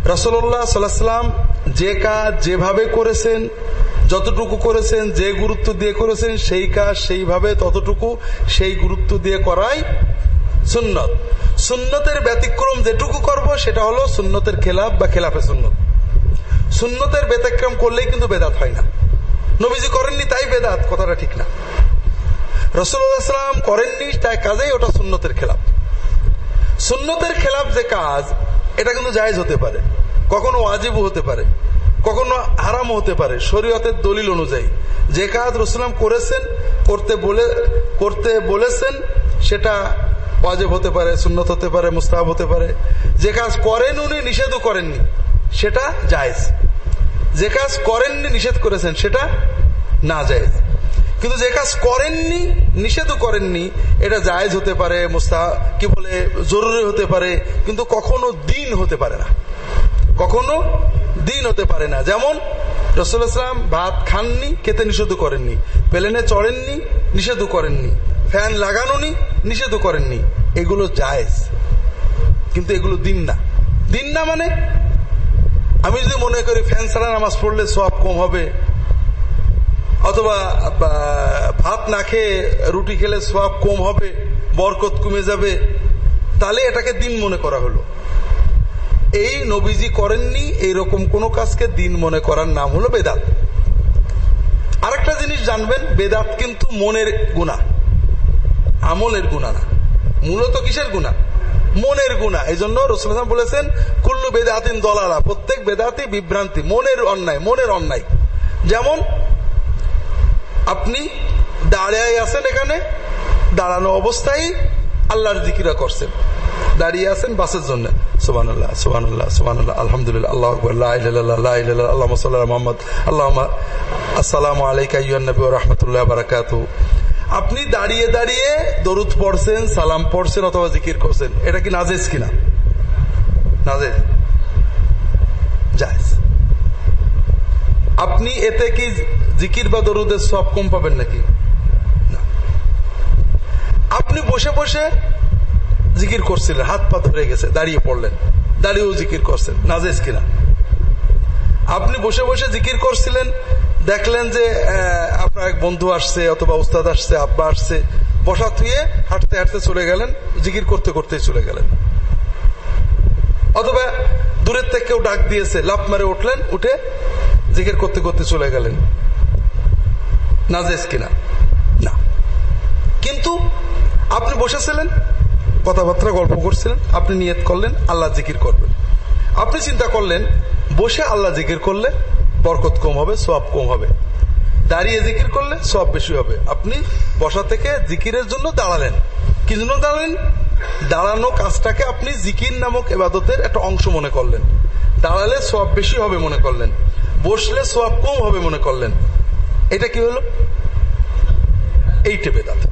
রসল্লাহ সাল্লাম যে কাজ যেভাবে করেছেন, যতটুকু করেছেন, যে গুরুত্ব দিয়ে করেছেন, সেই কাজ সেইভাবে ততটুকু সেই গুরুত্ব দিয়ে করাই সুন্নত। সুন্নতের ব্যতিক্রম যেটুকু করব, সেটা হলো সুন্নতের খেলাফ বা খেলাফে সুন্নত। সুন্নতের ব্যতিক্রম করলেই কিন্তু বেদাত হয় না। নবীজি করেননি, তাই বেদাত, কথাটা ঠিক না। রসুল্লাহাম করেননি, তাই কাজেই ওটা সুন্নতের খেলাফ। সুন্নতের খেলাফ যে কাজ, এটা কিন্তু জায়জ হতে পারে। কখনো ওয়াজিবও হতে পারে, কখনো হারামও হতে পারে, শরীয়তের দলিল অনুযায়ী। যে কাজ রসুলাম করেছেন, করতে বলে, করতে বলেছেন, সেটা ওয়াজেব হতে পারে, সুন্নত হতে পারে, মুস্তাহাব হতে পারে। যে কাজ করেন উনি, নিষেধও করেননি, সেটা জায়েজ। যে কাজ করেননি, নিষেধ করেছেন, সেটা না জায়েজ। কিন্তু যে কাজ করেননি, নিষেধও করেননি, এটা জায়েজ হতে পারে মুস্তা কি বলে, জরুরি হতে পারে, কিন্তু কখনো দিন হতে পারে না। কখনো দিন হতে পারে না। যেমন রসুলাম ভাত খাননি, খেতে নিষেধ করেননি। প্লেনে চড়েননি নিষেধ করেননি। ফ্যান লাগানোনি নিষেধ করেননি। এগুলো জায়েজ। কিন্তু এগুলো দিন না। দিন না মানে আমি যদি মনে করি ফ্যান ছাড়া নামাজ পড়লে সব কম হবে, অথবা ভাত না খেয়ে রুটি খেলে সব কম হবে, বরকত কমে যাবে, তাহলে এটাকে দিন মনে করা হলো। এই নবীজি করেননি, এইরকম কোন কাজকে দিন মনে করার নাম হলো বেদাত। আরেকটা জিনিস জানবেন, বেদাত কিন্তু মনের গুণা। আমলের গুণা না। মূলত কিসের গুণা? মনের গুণা। এই জন্য রসুলাম বলেছেন, কুল্লু বেদাতিন দলালা। প্রত্যেক বেদাতি বিভ্রান্তি, মনের অন্যায় মনের অন্যায়। যেমন, আপনি দাঁড়িয়ে আছেন এখানে, দাঁড়ানো অবস্থায় আল্লাহর জিকিরা করছেন। দাঁড়িয়ে আছেন বাসের জন্য। সুবান আল্লাহ সুবান আল্লাহ সুবান আল্লাহ আলহামদুলিল্লাহ আল্লাহ আল্লাহ সাল্লাহ মোহাম্মদ আল্লাহ আসসালাম আলাইকাইনবী রহমতুল্লাহ বারাকাত আপনি দাঁড়িয়ে দাঁড়িয়ে দরুদ পড়ছেন, সালাম পড়ছেন অথবা জিকির করছেন, এটা কি নাজেজ কিনা? নাজেজ জায়জ। আপনি এতে কি জিকির বা দরুদের সব কম পাবেন নাকি? আপনি বসে বসে জিকির করছিলেন, হাত পা ধরে গেছে, দাঁড়িয়ে পড়লেন। দাঁড়িয়েও জিকির করছেন নাজেজ কিনা। আপনি বসে বসে জিকির করছিলেন, দেখলেন যে আপনার এক বন্ধু আসছে অথবা উস্তাদ আসছে, আব্বা আসছে, বসা থুয়ে হাঁটতে হাঁটতে চলে গেলেন, জিকির করতে করতে চলে গেলেন। অথবা দূরের থেকে কেউ ডাক দিয়েছে লাভ মারে উঠলেন, উঠে জিকির করতে করতে চলে গেলেন। নাজেজ কিনা? না। কিন্তু আপনি বসেছিলেন কথাবার্তা, গল্প করছিলেন, আপনি নিয়ত করলেন, আল্লাহ জিকির করবেন। আপনি চিন্তা করলেন, বসে আল্লাহ জিকির করলে বরকত কম হবে সব কম হবে। দাঁড়িয়ে জিকির করলে সব বেশি হবে। আপনি বসা থেকে জিকিরের জন্য দাঁড়ালেন। কি জন্য দাঁড়ালেন? দাঁড়ানো কাজটাকে আপনি জিকির নামক এবাদতের একটা অংশ মনে করলেন। দাঁড়ালে সব বেশি হবে মনে করলেন। বসলে সব কম হবে মনে করলেন। এটা কি হলো? এইটা বেদাত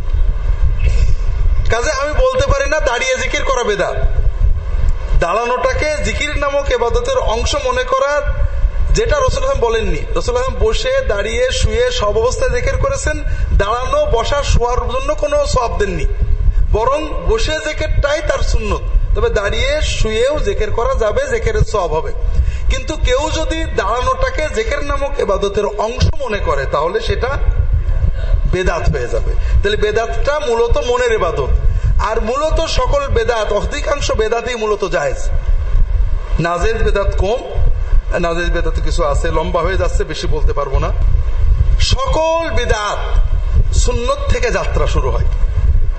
কাজে আমি বলতে পারি না দাঁড়িয়ে জিকির করা বেদাত। দাঁড়ানোটাকে জিকির নামক এবাদতের অংশ মনে করার যেটা রসুল আহম বলেননি। রসুল আহম বসে দাঁড়িয়ে শুয়ে সব অবস্থায় জেকের করেছেন, দাঁড়ানো, বসা, শোয়ার জন্য কোনো সব দেননি। বরং বসে জেকেরটাই তার সুন্নত। তবে দাঁড়িয়ে শুয়েও জেকের করা যাবে জেকের সব হবে। কিন্তু কেউ যদি দাঁড়ানোটাকে জেকের নামক এবাদতের অংশ মনে করে, তাহলে সেটা বেদাত হয়ে যাবে। তাহলে বেদাতটা মূলত মনের এবাদত আর মূলত সকল বেদাত, অধিকাংশ বেদাতই মূলত জায়েজ। নাজেজ বেদাত কম, নাজেজ বেদাত কিছু আছে, লম্বা হয়ে যাচ্ছে, বেশি বলতে পারব না। সকল বেদাত সুন্নত থেকে যাত্রা শুরু হয়।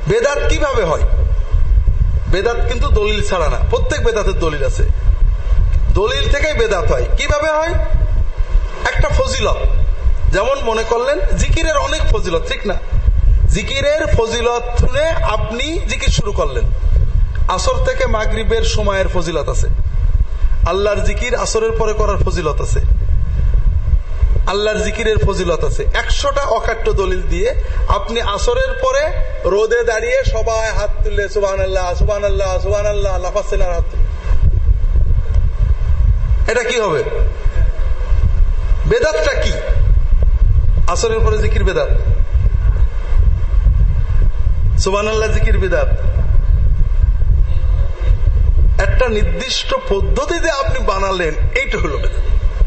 বেদাত কীভাবে হয়? বেদাত কিন্তু দলিল ছাড়া না। প্রত্যেক বেদাতের দলিল আছে। দলিল থেকেই বেদাত হয়। কীভাবে হয়? একটা ফজিলত। যেমন মনে করলেন, জিকিরের অনেক ফজিলত, ঠিক না? জিকিরের ফজিলত শুনে আপনি জিকির শুরু করলেন। আসর থেকে মাগরিবের সময়ের ফজিলত আছে। আল্লাহর জিকির আসরের পরে করার ফজিলত আছে। আল্লাহর জিকিরের ফজিলত আছে। একশোটা অকাট্য দলিল দিয়ে আপনি আসরের পরে রোদে দাঁড়িয়ে সবাই হাত তুললে সুবান আল্লাহ সুবান আল্লাহ সুবান আল্লাহ লাফাসেনার হাত এটা কি হবে? বেদাতটা কি? আসরের পরে জিকির বেদাত। সুবান আল্লাহ জিকির বেদাত। একটা নির্দিষ্ট পদ্ধতিতে আপনি বানালেন, এইটা হলো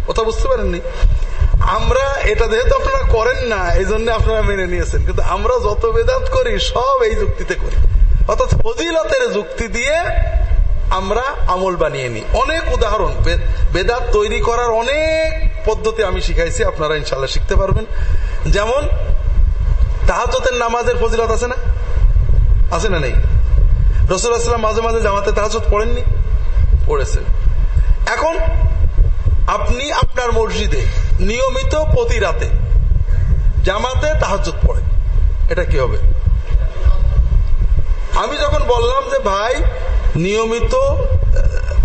কথা বুঝতে পারেননি? আমরা এটা যেহেতু আপনারা করেন না এই জন্য আপনারা মেনে নিয়েছেন। কিন্তু আমরা যত বেদাত করি, সব এই যুক্তিতে করি। অর্থাৎ ফজিলতের যুক্তি দিয়ে আমরা আমল বানিয়ে নিই। অনেক উদাহরণ। বেদাত তৈরি করার অনেক পদ্ধতি আমি শিখাইছি, আপনারা ইনশাল্লাহ শিখতে পারবেন। যেমন তাহাজতের নামাজের ফজিলত আছে না? আছে না নেই? রসুল্লাহাম মাঝে মাঝে জামাতে তাহাজত পড়েননি? পড়েছেন এখন, আপনি আপনার মসজিদে নিয়মিত প্রতি রাতে জামাতে তাহাজত পড়েন। এটা কি হবে? আমি যখন বললাম যে, ভাই, নিয়মিত,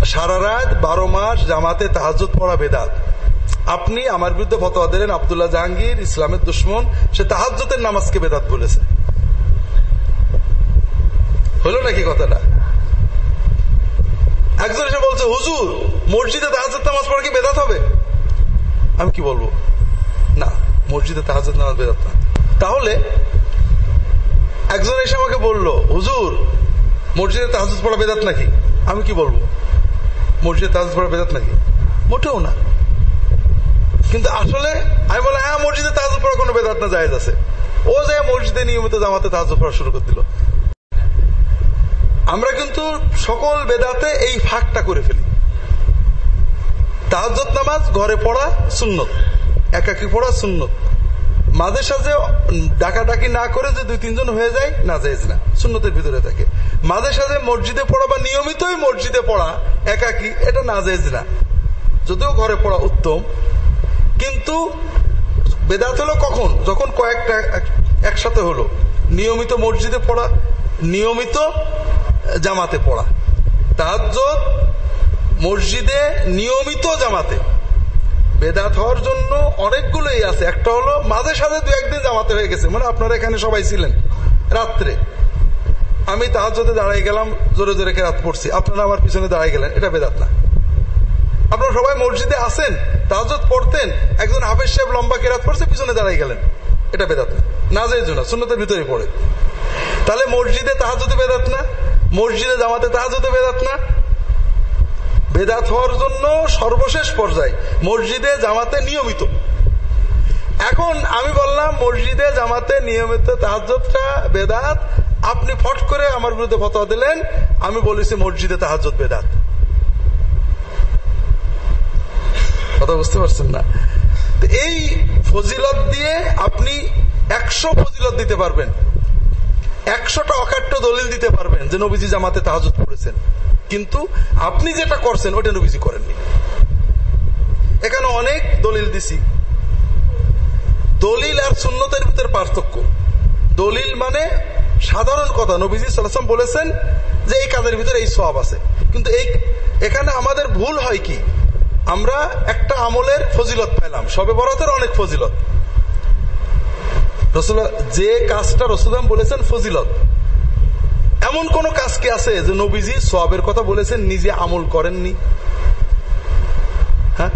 সারা রাত বারো মাস জামাতে তাহাজত পড়া বেদাত। আপনি আমার বিরুদ্ধে ফতোয়া দিলেন, আবদুল্লাহ জাহাঙ্গীর, ইসলামের দুশ্মন, সে তাহাজতের নামাজকে বেদাত বলেছে। হলো নাকি কথাটা? একজন এসে বলছে, হুজুর, মসজিদে তাহাজত নামাজ পড়া কি বেদাত হবে? আমি কি বলব? না, মসজিদে তাহাজত নামাজ বেদাত না। তাহলে একজন এসে আমাকে বলল, হুজুর, মসজিদে তাহাজত পড়া বেদাত নাকি? আমি কি বলব? মসজিদে তাহাজত পড়া বেদাত নাকি? মোটেও না। কিন্তু আসলে আমি বললাম হ্যাঁ মসজিদে তাহাজত পড়া কোনো বেদাত না, জায়েজ আছে। ও যে মসজিদে নিয়মিত জামাতে তাহাজত পড়া শুরু করে দিল আমরা কিন্তু সকল বেদাতে এই ফাঁকটা করে ফেলি। তাহাজত নামাজ, ঘরে পড়া সুন্নত। একাকি পড়া সুন্নত। মাঝে সাঝে ডাকাডাকি না করে যে দুই, তিনজন হয়ে যায়, না যায় না। সুন্নতের ভিতরে থাকে। মাঝে সাঝে মসজিদে পড়া বা নিয়মিতই মসজিদে পড়া, একাকি, এটা না যায় না। যদিও ঘরে পড়া উত্তম কিন্তু বেদাত হলো কখন? যখন কয়েকটা একসাথে হলো। নিয়মিত মসজিদে পড়া, নিয়মিত জামাতে পড়া। তাহাজ মসজিদে নিয়মিত জামাতে। বেদাত হওয়ার জন্য অনেকগুলোই আছে। একটা হলো মাঝে সাঝে দু একদিন জামাতে হয়ে গেছে। মানে আপনারা এখানে সবাই ছিলেন রাত্রে। আমি তাহাজতে দাঁড়াই গেলাম, জোরে জোরে রাত পড়ছি। আপনারা আমার পিছনে দাঁড়াই গেলেন। এটা বেদাত না। আপনারা সবাই মসজিদে আসেন তাহাজত পড়তেন, একজন হাফেজ সাহেব লম্বা কেরাত পড়ছে, পিছনে দাঁড়াই গেলেন। এটা বেদাত না। যাই জন্য, সুন্নতের ভিতরে পড়ে। তাহলে মসজিদে তাহাজতে বেদাত না? মসজিদে জামাতে তাহাজতে বেদাত না? বেদাত হওয়ার জন্য সর্বশেষ পর্যায়ে, মসজিদে জামাতে নিয়মিত। এখন আমি বললাম, মসজিদে জামাতে নিয়মিত তাহাজতটা বেদাত, আপনি ফট করে আমার বিরুদ্ধে ফতোয়া দিলেন, আমি বলেছি মসজিদে তাহাজত বেদাত। কথা বুঝতে পারছেন না। এই ফজিলত দিয়ে আপনি একশো ফজিলত দিতে পারবেন। একশোটা অকাট্য দলিল দিতে পারবেন যে নবীজি জামাতে তাহাজত পড়েছেন কিন্তু আপনি যেটা করছেন ওটা নবীজি করেননি। এখানে অনেক দলিল দিছি। দলিল আর সুন্নতের ভিতরে পার্থক্য। দলিল মানে সাধারণ কথা। নবীজি সালাম বলেছেন যে এই কাজের ভিতরে এই সব আছে। কিন্তু এই এখানে আমাদের ভুল হয় কি? আমরা একটা আমলের ফজিলত পাইলাম। সবে বরাতের অনেক ফজিলত। রসুল্লাহ যে কাজটা রসুলাম বলেছেন ফজিলত। এমন কোন কাজ কি আছে যে নবীজি সবের কথা বলেছেন, নিজে আমল করেননি? হ্যাঁ?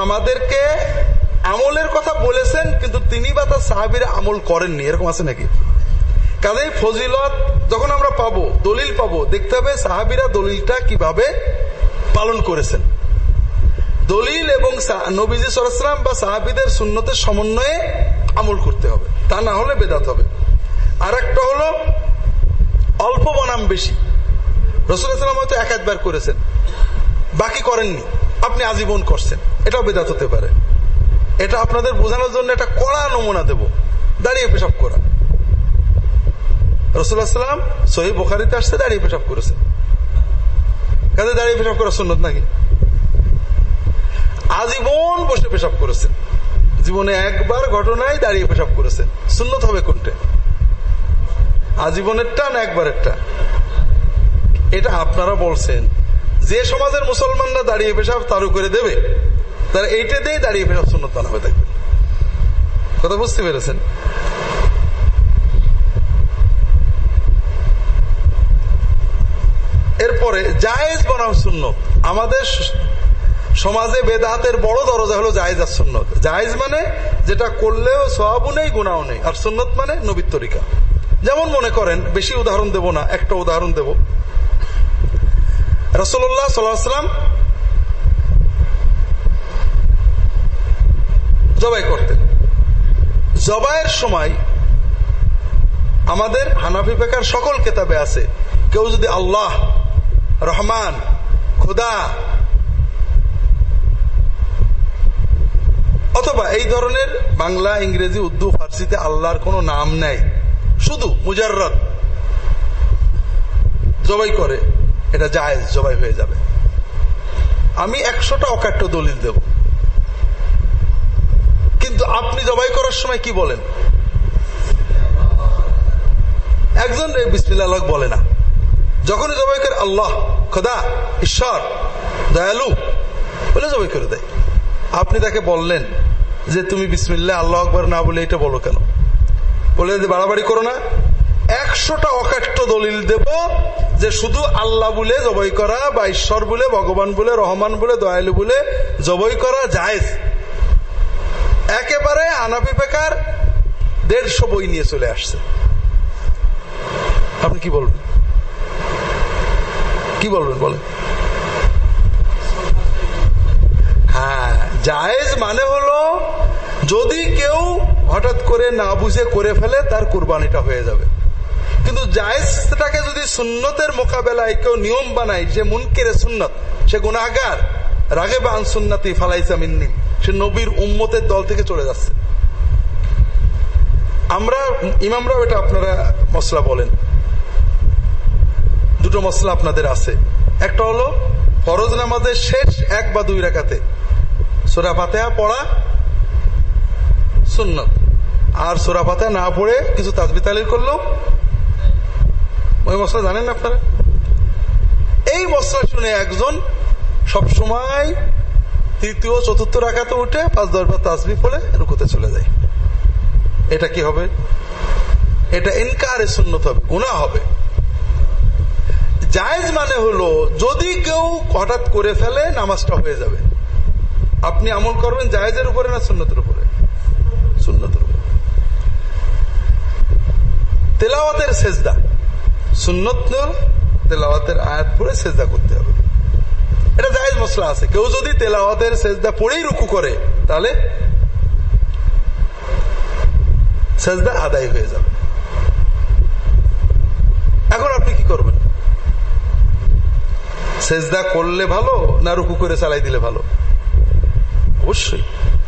আমাদেরকে আমলের কথা বলেছেন, কিন্তু তিনি বা তার সাহাবিরা আমল করেননি। এরকম আছে নাকি? কাজেই ফজিলত যখন আমরা পাবো, দলিল পাবো, দেখতে হবে সাহাবিরা দলিলটা কীভাবে পালন করেছেন। দলিল এবং নবীজি সরাসলাম বা সাহাবিদের সুন্নতের সমন্বয়ে আমল করতে হবে। তা না হলে বেদাত হবে। আর একটা হলো, অল্প বনাম বেশি। রসুলাম হয়তো এক একবার করেছেন। বাকি করেননি। আপনি আজীবন করছেন। এটাও বেদাত হতে পারে। এটা আপনাদের বোঝানোর জন্য একটা কড়া নমুনা দেব। দাঁড়িয়ে পেশাব করা। রসুল্লাহাম সহি বোখারিতে আসছে, দাঁড়িয়ে পেশাব করেছেন। কাজে দাঁড়িয়ে পেশাব করা সুন্নত নাকি? আজীবন বসে পেশাব করেছেন জীবনে একবার ঘটনায় দাঁড়িয়ে পেশাব করেছেন সুন্নত হবে কোনটা? আজীবনেরটা না একবারেরটা এটা আপনারা বলছেন। যে সমাজের মুসলমানরা দাঁড়িয়ে পেশাব তারু করে দেবে। তারা এইটা দিয়ে দাঁড়িয়ে পেশাব সুন্নত বানা হয়ে থাকবে। কথা বুঝতে পেরেছেন? এরপরে জায়েজ বনাম সুন্নত। আমাদের সমাজে বেদাতের বড় দরজা হলো জায়েজ আর সুন্নত। জায়েজ মানে যেটা করলেও সবাবও নেই গুণাও নেই। আর সুন্নত মানে নবীর তরিকা। যেমন মনে করেন, বেশি উদাহরণ দেব না, একটা উদাহরণ দেব। রসল্লাহ সাল্লাম জবাই করতেন। জবাইয়ের সময় আমাদের হানাফি পেকার সকল কেতাবে আছে, কেউ যদি আল্লাহ রহমান, খুদা। অথবা এই ধরনের বাংলা, ইংরেজি, উর্দু, ফার্সিতে আল্লাহর কোনো নাম নেই। শুধু মুজাররদ জবাই করে, এটা জায়েজ জবাই হয়ে যাবে। আমি একশোটা অকাট্য দলিল দেব। কিন্তু আপনি জবাই করার সময় কি বলেন? একজন বিসমিল্লাহ বলে না। যখনই জবাই করে আল্লাহ, খোদা, ঈশ্বর, দয়ালু, বলে জবাই করে দেয়। আপনি তাকে বললেন যে তুমি বিসমিল্লা আল্লাহ আকবর না বলে এটা বলো কেন? বলে যে বাড়াবাড়ি করো না। একশোটা অকাট্য দলিল দেব যে শুধু আল্লাহ বলে জবই করা বা ঈশ্বর বলে, ভগবান বলে, রহমান বলে, দয়ালু বলে জবই করা জায়েজ। একেবারে আনাপি বেকার দেড়শো বই নিয়ে চলে আসছে। আপনি কি বলবেন? কি বলবেন বলেন? হ্যাঁ জায়েজ মানে হলো যদি কেউ হঠাৎ করে না বুঝে করে ফেলে, তার কুরবানিটা হয়ে যাবে। কিন্তু জায়েজটাকে যদি সুন্নতের মোকাবেলায় কেউ নিয়ম বানায়, যে মুনকেরে সুন্নত, সে গুণাগার রাগে বা আনসুন্নাতি, ফালাইসা মিন্নি, সে নবীর উম্মতের দল থেকে চলে যাচ্ছে। আমরা, ইমামরাও এটা আপনারা মশলা বলেন। দুটো মশলা আপনাদের আছে। একটা হলো ফরজ নামাজের শেষ এক বা দুই রেখাতে সোরা ফাতেহা পড়া সুন্নত। আর সোরা ফাতেহা না পড়ে কিছু তাজবি তালিল করল। ওই মশলা জানেন আপনারা? এই মশলা শুনে একজন সব সময় তৃতীয়, চতুর্থ রাখাতে উঠে পাঁচ, দশ বার তাসবি পড়ে রুকুতে চলে যায়। এটা কি হবে? এটা ইনকারে সুন্নত হবে গুণা হবে। জায়েজ মানে হলো, যদি কেউ হঠাৎ করে ফেলে, নামাজটা হয়ে যাবে। আপনি আমল করবেন জায়েজের উপরে না সুন্নতের উপরে? সুন্নতের উপরে। তেলাওয়াতের সেজদা। সুন্নত তেলাওয়াতের আয়াত পড়ে সেজদা করতে হবে। এটা জায়েজ মশলা আছে। কেউ যদি তেলাওয়াতের সেজদা পড়েই রুকু করে, তাহলে সেজদা আদায় হয়ে যাবে। এখন আপনি কি করবেন? সেজদা করলে ভালো না রুকু করে চালাই দিলে ভালো? অবশ্যই।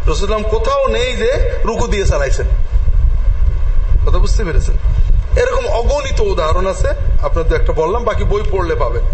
রসুলাম কোথাও নেই যে রুকু দিয়ে চালাইছেন। কথা বুঝতে পেরেছেন? এরকম অগণিত উদাহরণ আছে। আপনাদের একটা বললাম, বাকি বই পড়লে পাবেন।